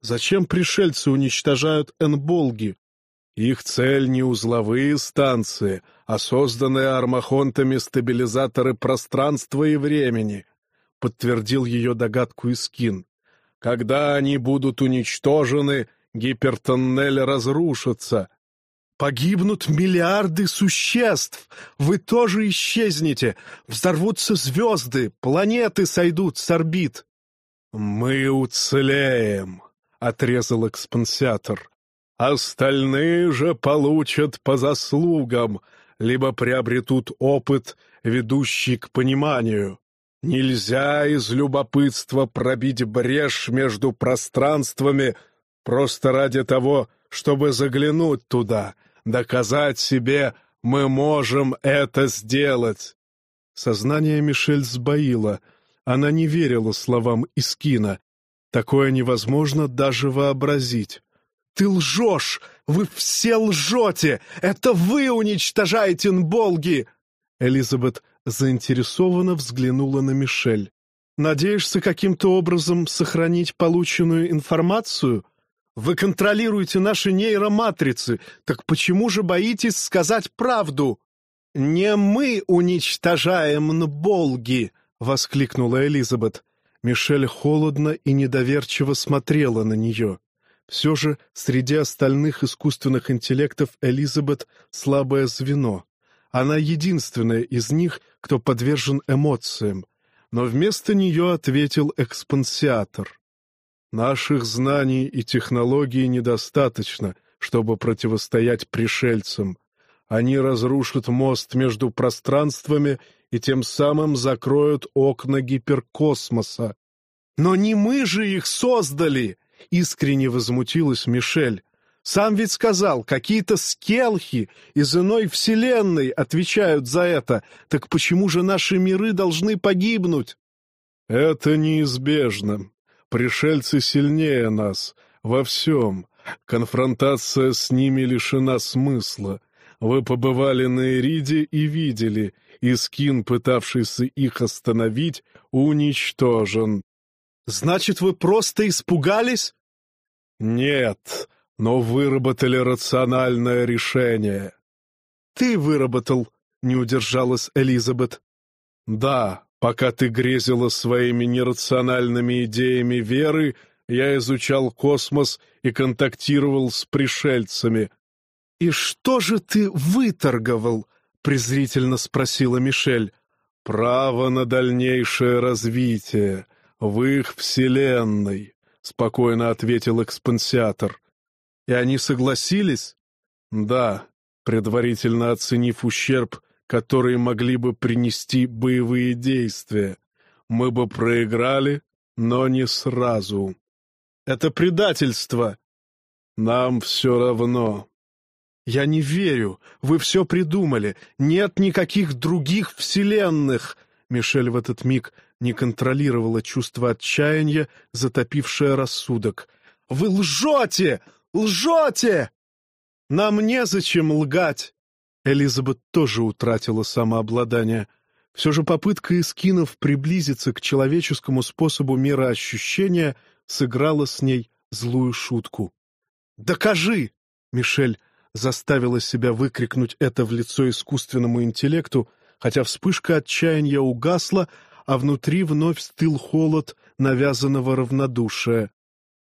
Зачем пришельцы уничтожают энболги? Их цель не узловые станции, а созданные армахонтами стабилизаторы пространства и времени, подтвердил ее догадку Искин. Когда они будут уничтожены, гипертоннель разрушится. Погибнут миллиарды существ. Вы тоже исчезнете. Взорвутся звезды, планеты сойдут с орбит. Мы уцелеем, — отрезал экспансиатор. Остальные же получат по заслугам, либо приобретут опыт, ведущий к пониманию. Нельзя из любопытства пробить брешь между пространствами просто ради того, чтобы заглянуть туда, доказать себе, мы можем это сделать. Сознание Мишель сбоило. Она не верила словам Искина. Такое невозможно даже вообразить. «Ты лжешь! Вы все лжете! Это вы уничтожаете Нболги!» Элизабет заинтересованно взглянула на Мишель. «Надеешься каким-то образом сохранить полученную информацию? Вы контролируете наши нейроматрицы, так почему же боитесь сказать правду?» «Не мы уничтожаем Нболги!» — воскликнула Элизабет. Мишель холодно и недоверчиво смотрела на нее. Все же среди остальных искусственных интеллектов Элизабет — слабое звено. Она единственная из них, кто подвержен эмоциям. Но вместо нее ответил экспансиатор. «Наших знаний и технологий недостаточно, чтобы противостоять пришельцам. Они разрушат мост между пространствами и тем самым закроют окна гиперкосмоса. Но не мы же их создали!» — искренне возмутилась Мишель. «Сам ведь сказал, какие-то скелхи из иной вселенной отвечают за это. Так почему же наши миры должны погибнуть?» «Это неизбежно. Пришельцы сильнее нас. Во всем. Конфронтация с ними лишена смысла. Вы побывали на Эриде и видели, Искин, пытавшийся их остановить, уничтожен. Значит, вы просто испугались? Нет, но выработали рациональное решение. Ты выработал, не удержалась Элизабет. Да, пока ты грезила своими нерациональными идеями веры, я изучал космос и контактировал с пришельцами. «И что же ты выторговал?» — презрительно спросила Мишель. «Право на дальнейшее развитие в их вселенной», — спокойно ответил экспансиатор. «И они согласились?» «Да, предварительно оценив ущерб, который могли бы принести боевые действия. Мы бы проиграли, но не сразу». «Это предательство!» «Нам все равно». «Я не верю. Вы все придумали. Нет никаких других вселенных!» Мишель в этот миг не контролировала чувство отчаяния, затопившее рассудок. «Вы лжете! Лжете!» «Нам незачем лгать!» Элизабет тоже утратила самообладание. Все же попытка эскинов приблизиться к человеческому способу мироощущения сыграла с ней злую шутку. «Докажи!» — Мишель заставила себя выкрикнуть это в лицо искусственному интеллекту, хотя вспышка отчаяния угасла, а внутри вновь стыл холод навязанного равнодушия.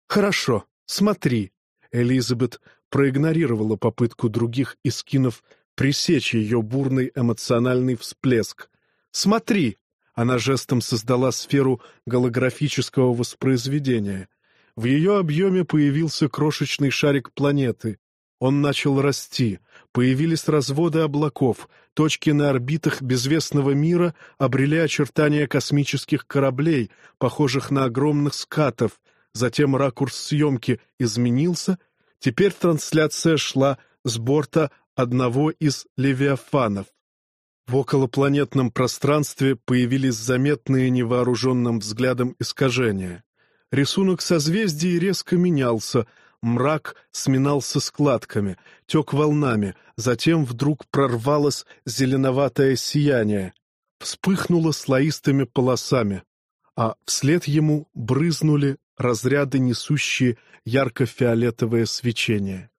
«Хорошо, смотри». Элизабет проигнорировала попытку других искинов пресечь ее бурный эмоциональный всплеск. «Смотри!» Она жестом создала сферу голографического воспроизведения. В ее объеме появился крошечный шарик планеты. Он начал расти, появились разводы облаков, точки на орбитах безвестного мира обрели очертания космических кораблей, похожих на огромных скатов, затем ракурс съемки изменился, теперь трансляция шла с борта одного из левиафанов. В околопланетном пространстве появились заметные невооруженным взглядом искажения. Рисунок созвездий резко менялся — Мрак сминался складками, тек волнами, затем вдруг прорвалось зеленоватое сияние, вспыхнуло слоистыми полосами, а вслед ему брызнули разряды, несущие ярко-фиолетовое свечение.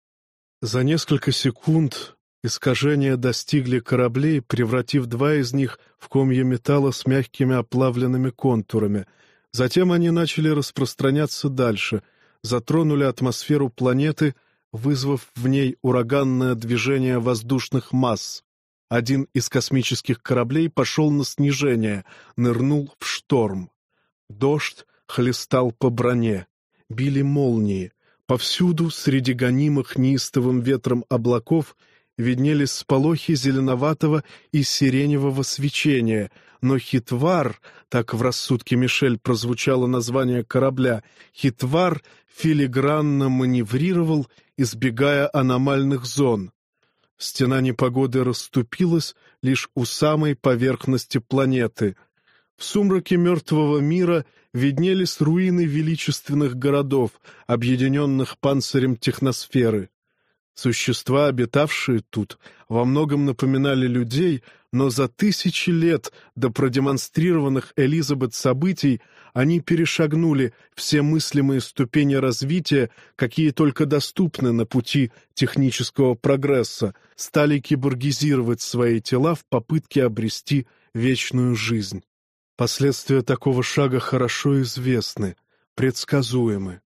За несколько секунд искажения достигли кораблей, превратив два из них в комья металла с мягкими оплавленными контурами. Затем они начали распространяться дальше — затронули атмосферу планеты, вызвав в ней ураганное движение воздушных масс. Один из космических кораблей пошел на снижение, нырнул в шторм. Дождь хлестал по броне, били молнии. Повсюду, среди гонимых неистовым ветром облаков, виднелись сполохи зеленоватого и сиреневого свечения, но Хитвар, так в рассудке Мишель прозвучало название корабля, Хитвар филигранно маневрировал, избегая аномальных зон. Стена непогоды расступилась лишь у самой поверхности планеты. В сумраке мертвого мира виднелись руины величественных городов, объединенных панцирем техносферы. Существа, обитавшие тут, во многом напоминали людей, но за тысячи лет до продемонстрированных Элизабет событий они перешагнули все мыслимые ступени развития, какие только доступны на пути технического прогресса, стали киборгизировать свои тела в попытке обрести вечную жизнь. Последствия такого шага хорошо известны, предсказуемы.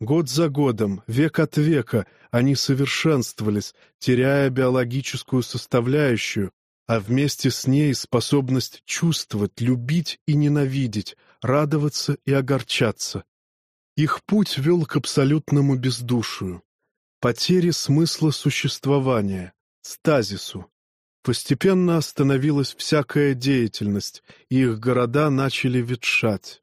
Год за годом, век от века они совершенствовались, теряя биологическую составляющую, а вместе с ней способность чувствовать, любить и ненавидеть, радоваться и огорчаться. Их путь вел к абсолютному бездушию, потере смысла существования, стазису. Постепенно остановилась всякая деятельность, и их города начали ветшать.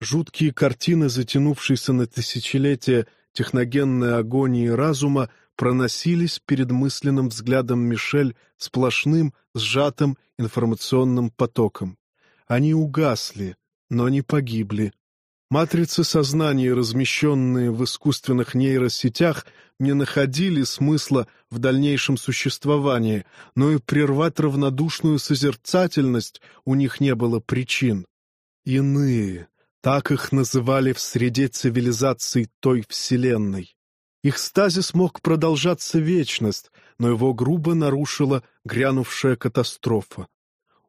Жуткие картины, затянувшиеся на тысячелетия техногенной агонии разума, проносились перед мысленным взглядом Мишель сплошным, сжатым информационным потоком. Они угасли, но не погибли. Матрицы сознания, размещенные в искусственных нейросетях, не находили смысла в дальнейшем существовании, но и прервать равнодушную созерцательность у них не было причин. Иные, так их называли в среде цивилизаций той вселенной. Их стазис мог продолжаться вечность, но его грубо нарушила грянувшая катастрофа.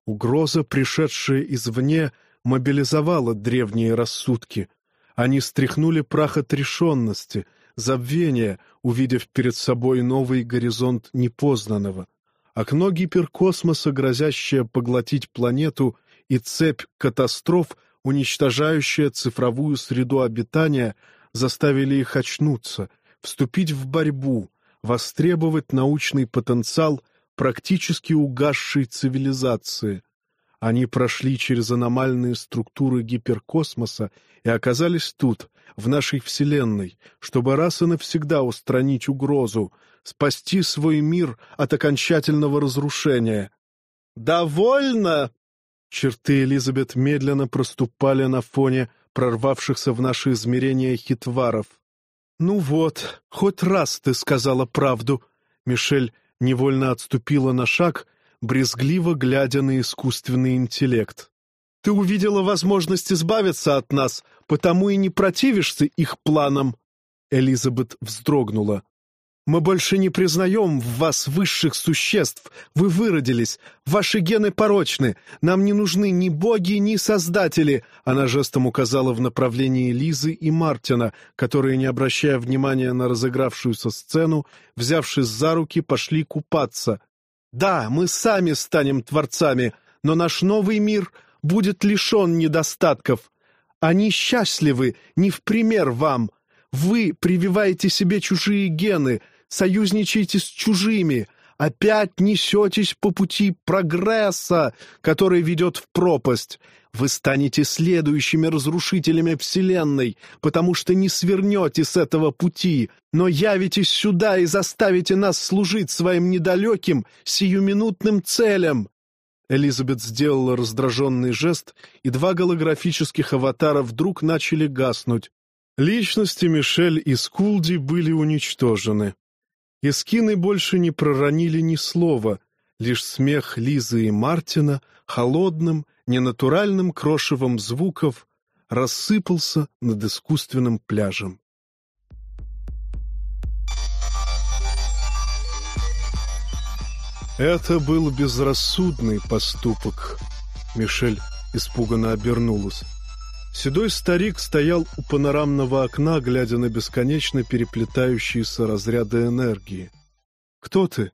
Угроза, пришедшая извне, мобилизовала древние рассудки. Они стряхнули прах отрешенности, забвения, увидев перед собой новый горизонт непознанного. Окно гиперкосмоса, грозящее поглотить планету, и цепь катастроф — уничтожающая цифровую среду обитания, заставили их очнуться, вступить в борьбу, востребовать научный потенциал практически угасшей цивилизации. Они прошли через аномальные структуры гиперкосмоса и оказались тут, в нашей Вселенной, чтобы раз и навсегда устранить угрозу, спасти свой мир от окончательного разрушения. «Довольно!» Черты Элизабет медленно проступали на фоне прорвавшихся в наши измерения хитваров. «Ну вот, хоть раз ты сказала правду!» Мишель невольно отступила на шаг, брезгливо глядя на искусственный интеллект. «Ты увидела возможность избавиться от нас, потому и не противишься их планам!» Элизабет вздрогнула. Мы больше не признаем в вас высших существ. Вы выродились. Ваши гены порочны. Нам не нужны ни боги, ни создатели. Она жестом указала в направлении Лизы и Мартина, которые, не обращая внимания на разыгравшуюся сцену, взявшись за руки, пошли купаться. Да, мы сами станем творцами, но наш новый мир будет лишен недостатков. Они счастливы, не в пример вам. Вы прививаете себе чужие гены — союзничаете с чужими, опять несетесь по пути прогресса, который ведет в пропасть. Вы станете следующими разрушителями Вселенной, потому что не свернете с этого пути, но явитесь сюда и заставите нас служить своим недалеким, сиюминутным целям». Элизабет сделала раздраженный жест, и два голографических аватара вдруг начали гаснуть. Личности Мишель и Скулди были уничтожены. Искины больше не проронили ни слова, лишь смех Лизы и Мартина холодным, ненатуральным крошевом звуков рассыпался над искусственным пляжем. Это был безрассудный поступок. Мишель испуганно обернулась. Седой старик стоял у панорамного окна, глядя на бесконечно переплетающиеся разряды энергии. «Кто ты?»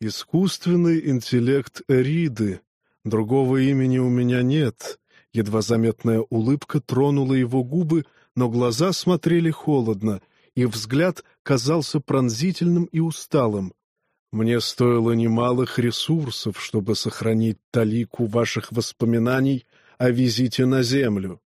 «Искусственный интеллект Эриды. Другого имени у меня нет». Едва заметная улыбка тронула его губы, но глаза смотрели холодно, и взгляд казался пронзительным и усталым. Мне стоило немалых ресурсов, чтобы сохранить талику ваших воспоминаний о визите на Землю.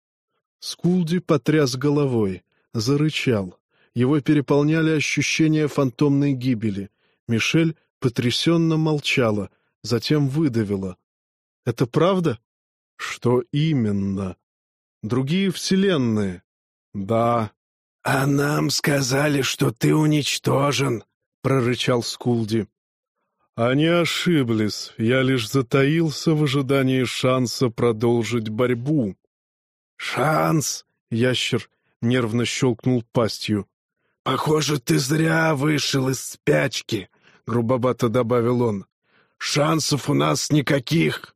Скулди потряс головой, зарычал. Его переполняли ощущения фантомной гибели. Мишель потрясенно молчала, затем выдавила. — Это правда? — Что именно? — Другие вселенные. — Да. — А нам сказали, что ты уничтожен, — прорычал Скулди. Они ошиблись, я лишь затаился в ожидании шанса продолжить борьбу. «Шанс!» — ящер нервно щелкнул пастью. «Похоже, ты зря вышел из спячки», — грубовато добавил он. «Шансов у нас никаких».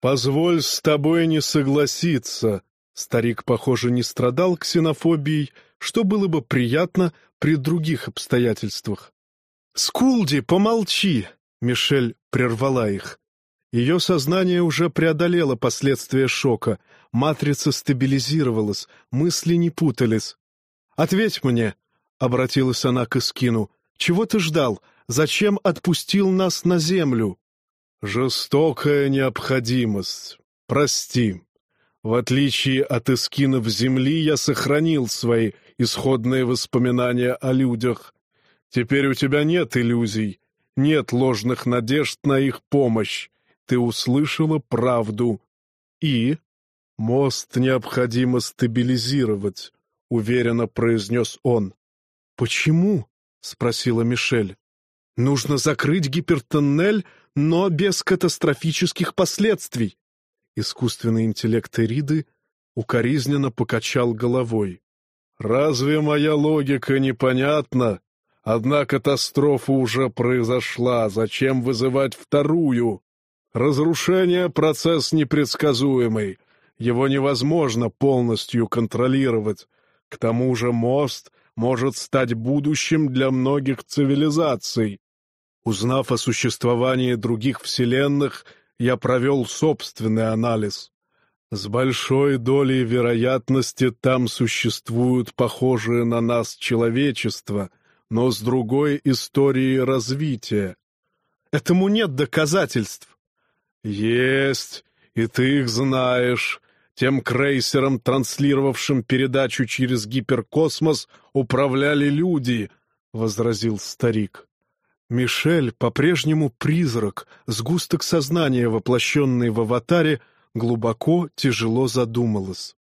«Позволь с тобой не согласиться». Старик, похоже, не страдал ксенофобией, что было бы приятно при других обстоятельствах. «Скулди, помолчи!» — Мишель прервала их. Ее сознание уже преодолело последствия шока, матрица стабилизировалась, мысли не путались. «Ответь мне», — обратилась она к Искину, — «чего ты ждал? Зачем отпустил нас на землю?» «Жестокая необходимость. Прости. В отличие от Искинов Земли, я сохранил свои исходные воспоминания о людях. Теперь у тебя нет иллюзий, нет ложных надежд на их помощь ты услышала правду. И мост необходимо стабилизировать, — уверенно произнес он. — Почему? — спросила Мишель. — Нужно закрыть гипертоннель, но без катастрофических последствий. Искусственный интеллект Эриды укоризненно покачал головой. «Разве моя логика непонятна? Одна катастрофа уже произошла, зачем вызывать вторую? Разрушение — процесс непредсказуемый. Его невозможно полностью контролировать. К тому же мост может стать будущим для многих цивилизаций. Узнав о существовании других вселенных, я провел собственный анализ. С большой долей вероятности там существуют похожие на нас человечества, но с другой историей развития. Этому нет доказательств. «Есть, и ты их знаешь. Тем крейсером, транслировавшим передачу через гиперкосмос, управляли люди», — возразил старик. Мишель, по-прежнему призрак, сгусток сознания, воплощенный в аватаре, глубоко, тяжело задумалась.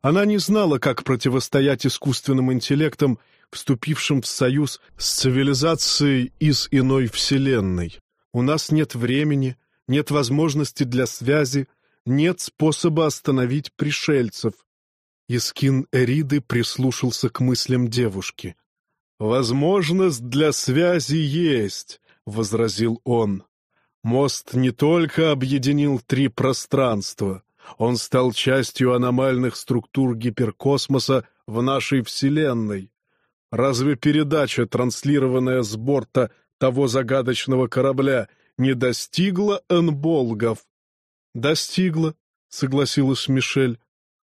Она не знала, как противостоять искусственным интеллектам, вступившим в союз с цивилизацией из иной вселенной. У нас нет времени, нет возможности для связи, нет способа остановить пришельцев. Искин Эриды прислушался к мыслям девушки. «Возможность для связи есть», — возразил он. «Мост не только объединил три пространства, он стал частью аномальных структур гиперкосмоса в нашей Вселенной. Разве передача, транслированная с борта того загадочного корабля, не достигла энболгов. Достигла, согласилась Мишель.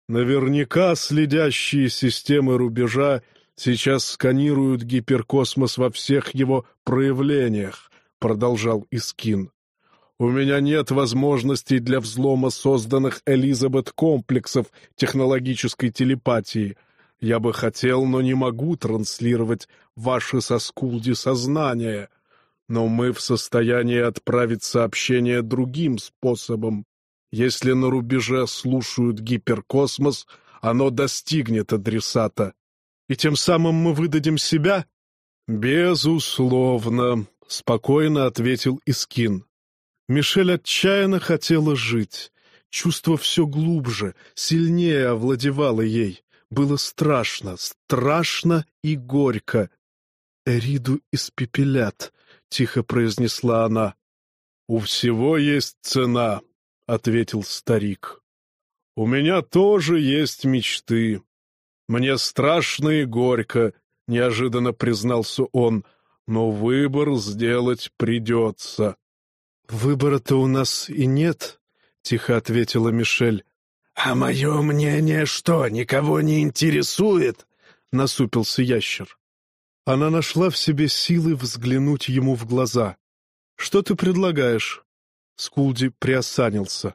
Наверняка следящие системы рубежа сейчас сканируют гиперкосмос во всех его проявлениях, продолжал Искин. У меня нет возможностей для взлома созданных Элизабет-комплексов технологической телепатии. Я бы хотел, но не могу транслировать ваши соскулди сознания но мы в состоянии отправить сообщение другим способом. Если на рубеже слушают гиперкосмос, оно достигнет адресата. И тем самым мы выдадим себя? Безусловно, спокойно ответил Искин. Мишель отчаянно хотела жить. Чувство все глубже, сильнее овладевало ей. Было страшно, страшно и горько. Эриду испепелят, тихо произнесла она. «У всего есть цена», — ответил старик. У меня тоже есть мечты. Мне страшно и горько, — неожиданно признался он, — но выбор сделать придется. — Выбора-то у нас и нет, — тихо ответила Мишель. — А мое мнение что, никого не интересует? — насупился ящер. Она нашла в себе силы взглянуть ему в глаза. «Что ты предлагаешь?» Скулди приосанился.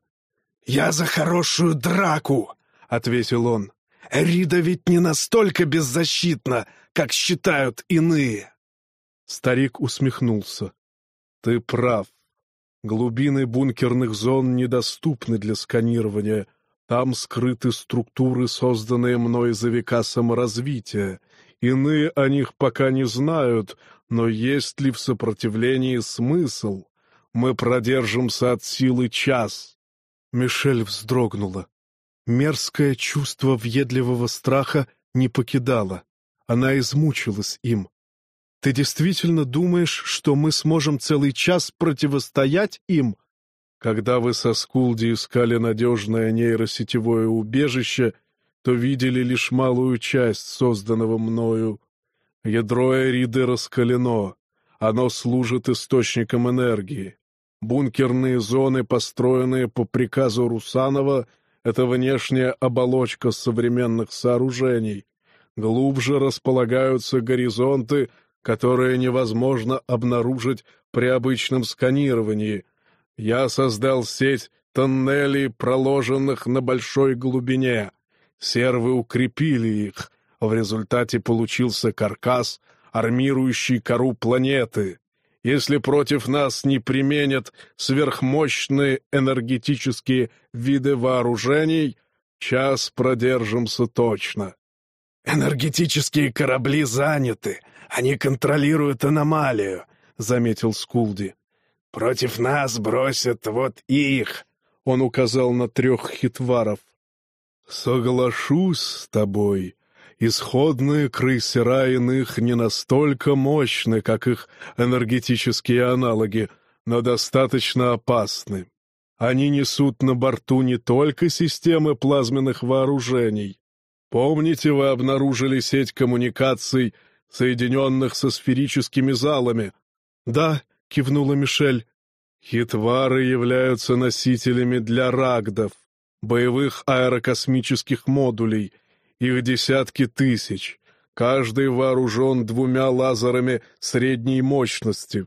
«Я за хорошую драку!» — ответил он. «Рида ведь не настолько беззащитна, как считают иные!» Старик усмехнулся. «Ты прав. Глубины бункерных зон недоступны для сканирования. Там скрыты структуры, созданные мной за века саморазвития, Иные о них пока не знают, но есть ли в сопротивлении смысл? Мы продержимся от силы час. Мишель вздрогнула. Мерзкое чувство въедливого страха не покидало. Она измучилась им. «Ты действительно думаешь, что мы сможем целый час противостоять им?» Когда вы со Скулди искали надежное нейросетевое убежище — то видели лишь малую часть созданного мною. Ядро Эриды раскалено, оно служит источником энергии. Бункерные зоны, построенные по приказу Русанова, это внешняя оболочка современных сооружений. Глубже располагаются горизонты, которые невозможно обнаружить при обычном сканировании. Я создал сеть тоннелей, проложенных на большой глубине. Сервы укрепили их, в результате получился каркас, армирующий кору планеты. Если против нас не применят сверхмощные энергетические виды вооружений, час продержимся точно. «Энергетические корабли заняты, они контролируют аномалию», — заметил Скулди. «Против нас бросят вот их», — он указал на трех хитваров. «Соглашусь с тобой. Исходные крейсера иных не настолько мощны, как их энергетические аналоги, но достаточно опасны. Они несут на борту не только системы плазменных вооружений. Помните, вы обнаружили сеть коммуникаций, соединенных со сферическими залами? Да, кивнула Мишель. Хитвары являются носителями для рагдов боевых аэрокосмических модулей. Их десятки тысяч. Каждый вооружен двумя лазерами средней мощности.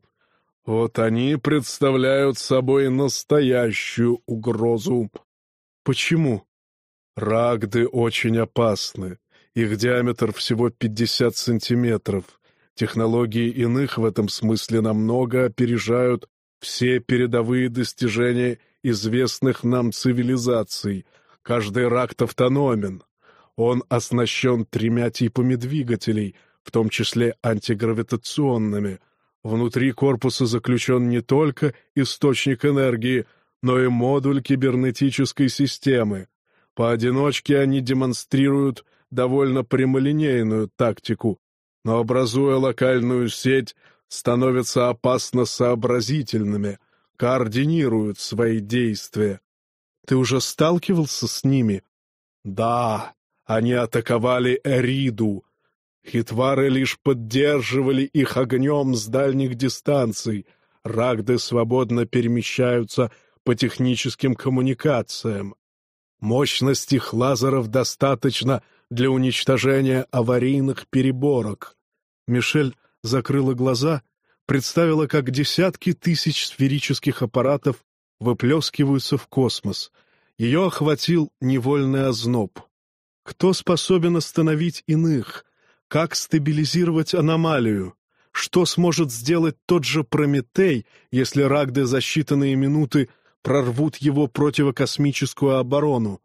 Вот они представляют собой настоящую угрозу. Почему? Рагды очень опасны. Их диаметр всего 50 сантиметров. Технологии иных в этом смысле намного опережают все передовые достижения известных нам цивилизаций. Каждый ракт автономен. Он оснащен тремя типами двигателей, в том числе антигравитационными. Внутри корпуса заключен не только источник энергии, но и модуль кибернетической системы. Поодиночке они демонстрируют довольно прямолинейную тактику, но, образуя локальную сеть, становятся опасно сообразительными — координируют свои действия. Ты уже сталкивался с ними? Да, они атаковали Эриду. Хитвары лишь поддерживали их огнем с дальних дистанций. Рагды свободно перемещаются по техническим коммуникациям. Мощность их лазеров достаточно для уничтожения аварийных переборок. Мишель закрыла глаза представила, как десятки тысяч сферических аппаратов выплескиваются в космос. Ее охватил невольный озноб. Кто способен остановить иных? Как стабилизировать аномалию? Что сможет сделать тот же Прометей, если Рагды за считанные минуты прорвут его противокосмическую оборону?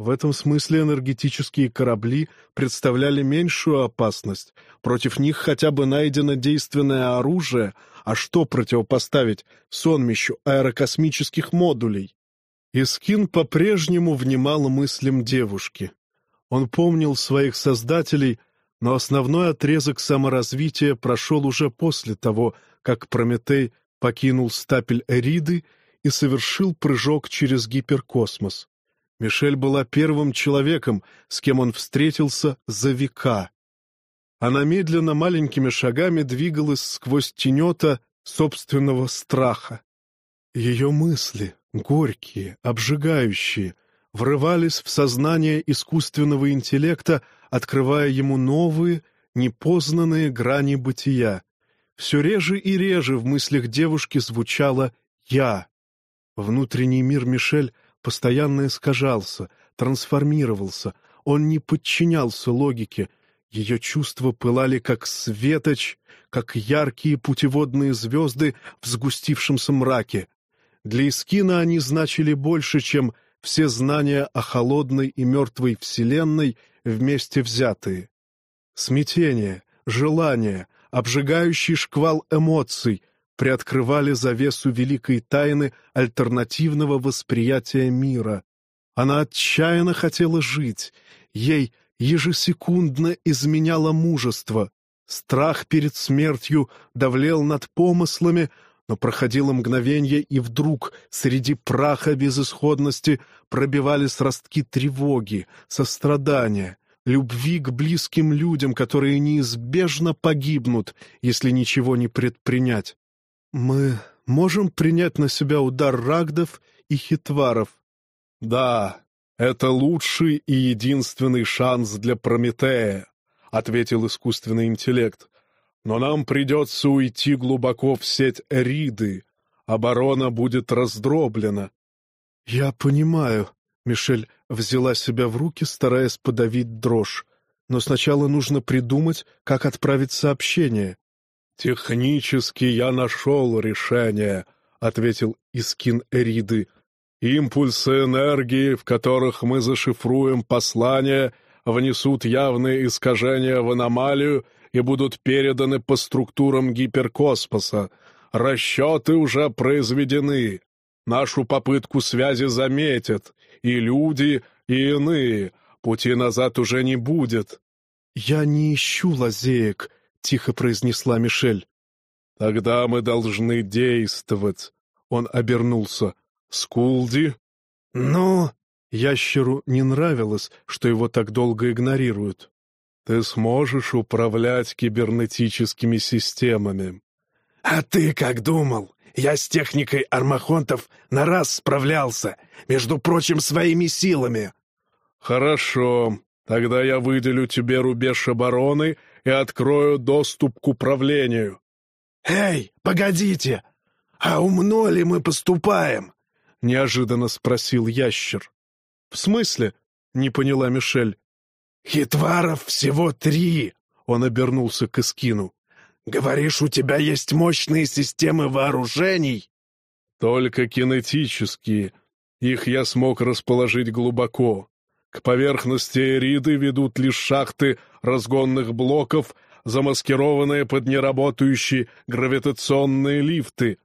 В этом смысле энергетические корабли представляли меньшую опасность. Против них хотя бы найдено действенное оружие, а что противопоставить сонмищу аэрокосмических модулей? Искин по-прежнему внимал мыслям девушки. Он помнил своих создателей, но основной отрезок саморазвития прошел уже после того, как Прометей покинул стапель Эриды и совершил прыжок через гиперкосмос. Мишель была первым человеком, с кем он встретился за века. Она медленно маленькими шагами двигалась сквозь тенета собственного страха. Ее мысли, горькие, обжигающие, врывались в сознание искусственного интеллекта, открывая ему новые, непознанные грани бытия. Все реже и реже в мыслях девушки звучало «я». Внутренний мир Мишель постоянно искажался, трансформировался, он не подчинялся логике, ее чувства пылали как светоч, как яркие путеводные звезды в сгустившемся мраке. Для Искина они значили больше, чем все знания о холодной и мертвой вселенной вместе взятые. Смятение, желание, обжигающий шквал эмоций приоткрывали завесу великой тайны альтернативного восприятия мира. Она отчаянно хотела жить, ей ежесекундно изменяло мужество, страх перед смертью давлел над помыслами, но проходило мгновенье, и вдруг среди праха безысходности пробивались ростки тревоги, сострадания, любви к близким людям, которые неизбежно погибнут, если ничего не предпринять. Мы можем принять на себя удар рагдов и хитваров. Да, это лучший и единственный шанс для Прометея, ответил искусственный интеллект но нам придется уйти глубоко в сеть Эриды. Оборона будет раздроблена. — Я понимаю. Мишель взяла себя в руки, стараясь подавить дрожь. Но сначала нужно придумать, как отправить сообщение. — Технически я нашел решение, — ответил Искин Эриды. — Импульсы энергии, в которых мы зашифруем послание, внесут явные искажения в аномалию — и будут переданы по структурам гиперкосмоса. Расчеты уже произведены. Нашу попытку связи заметят. И люди, и иные. Пути назад уже не будет. — Я не ищу лазеек, — тихо произнесла Мишель. — Тогда мы должны действовать. Он обернулся. — Скулди? — Ну? Ящеру не нравилось, что его так долго игнорируют. Ты сможешь управлять кибернетическими системами. А ты как думал? Я с техникой армахонтов на раз справлялся, между прочим, своими силами. Хорошо, тогда я выделю тебе рубеж обороны и открою доступ к управлению. Эй, погодите! А умно ли мы поступаем? Неожиданно спросил ящер. В смысле? Не поняла Мишель. «Хитваров всего три!» — он обернулся к Искину. «Говоришь, у тебя есть мощные системы вооружений?» «Только кинетические. Их я смог расположить глубоко. К поверхности Эриды ведут лишь шахты разгонных блоков, замаскированные под неработающие гравитационные лифты».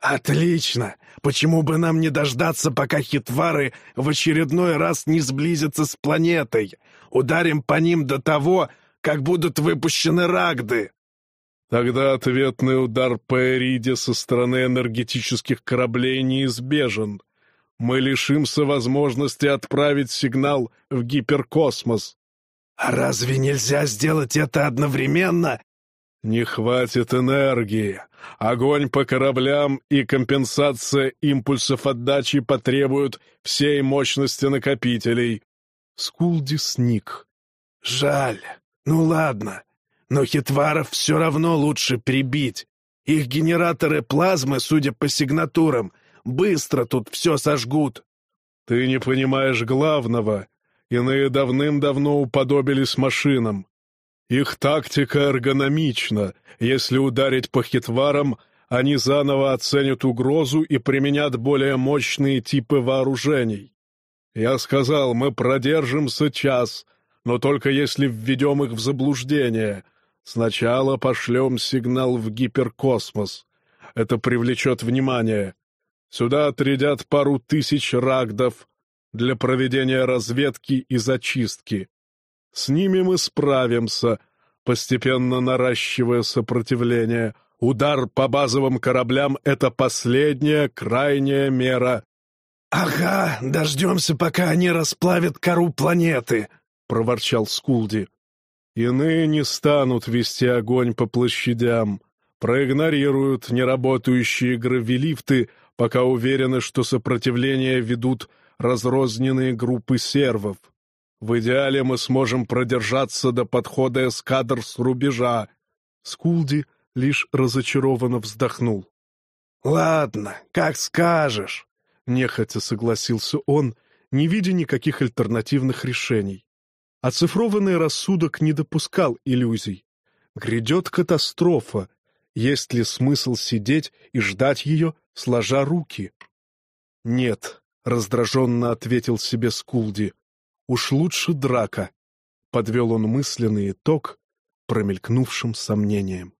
«Отлично! Почему бы нам не дождаться, пока хитвары в очередной раз не сблизятся с планетой? Ударим по ним до того, как будут выпущены рагды!» Тогда ответный удар по Эриде со стороны энергетических кораблей неизбежен. Мы лишимся возможности отправить сигнал в гиперкосмос. А разве нельзя сделать это одновременно? Не хватит энергии. Огонь по кораблям и компенсация импульсов отдачи потребуют всей мощности накопителей. Скулди сник. «Жаль. Ну ладно. Но хитваров все равно лучше прибить. Их генераторы плазмы, судя по сигнатурам, быстро тут все сожгут». «Ты не понимаешь главного. Иные давным-давно уподобились машинам. Их тактика эргономична. Если ударить по хитварам, они заново оценят угрозу и применят более мощные типы вооружений. Я сказал, мы продержимся час, но только если введем их в заблуждение. Сначала пошлем сигнал в гиперкосмос. Это привлечет внимание. Сюда отрядят пару тысяч рагдов для проведения разведки и зачистки. С ними мы справимся, постепенно наращивая сопротивление. Удар по базовым кораблям — это последняя, крайняя мера. «Ага, дождемся, пока они расплавят кору планеты», — проворчал Скулди. «Иные не станут вести огонь по площадям, проигнорируют неработающие гравилифты, пока уверены, что сопротивление ведут разрозненные группы сервов. В идеале мы сможем продержаться до подхода эскадр с рубежа». Скулди лишь разочарованно вздохнул. «Ладно, как скажешь». Нехотя согласился он, не видя никаких альтернативных решений. Оцифрованный рассудок не допускал иллюзий. Грядет катастрофа. Есть ли смысл сидеть и ждать ее, сложа руки? «Нет», — раздраженно ответил себе Скулди. «Уж лучше драка», — подвел он мысленный итог промелькнувшим сомнением.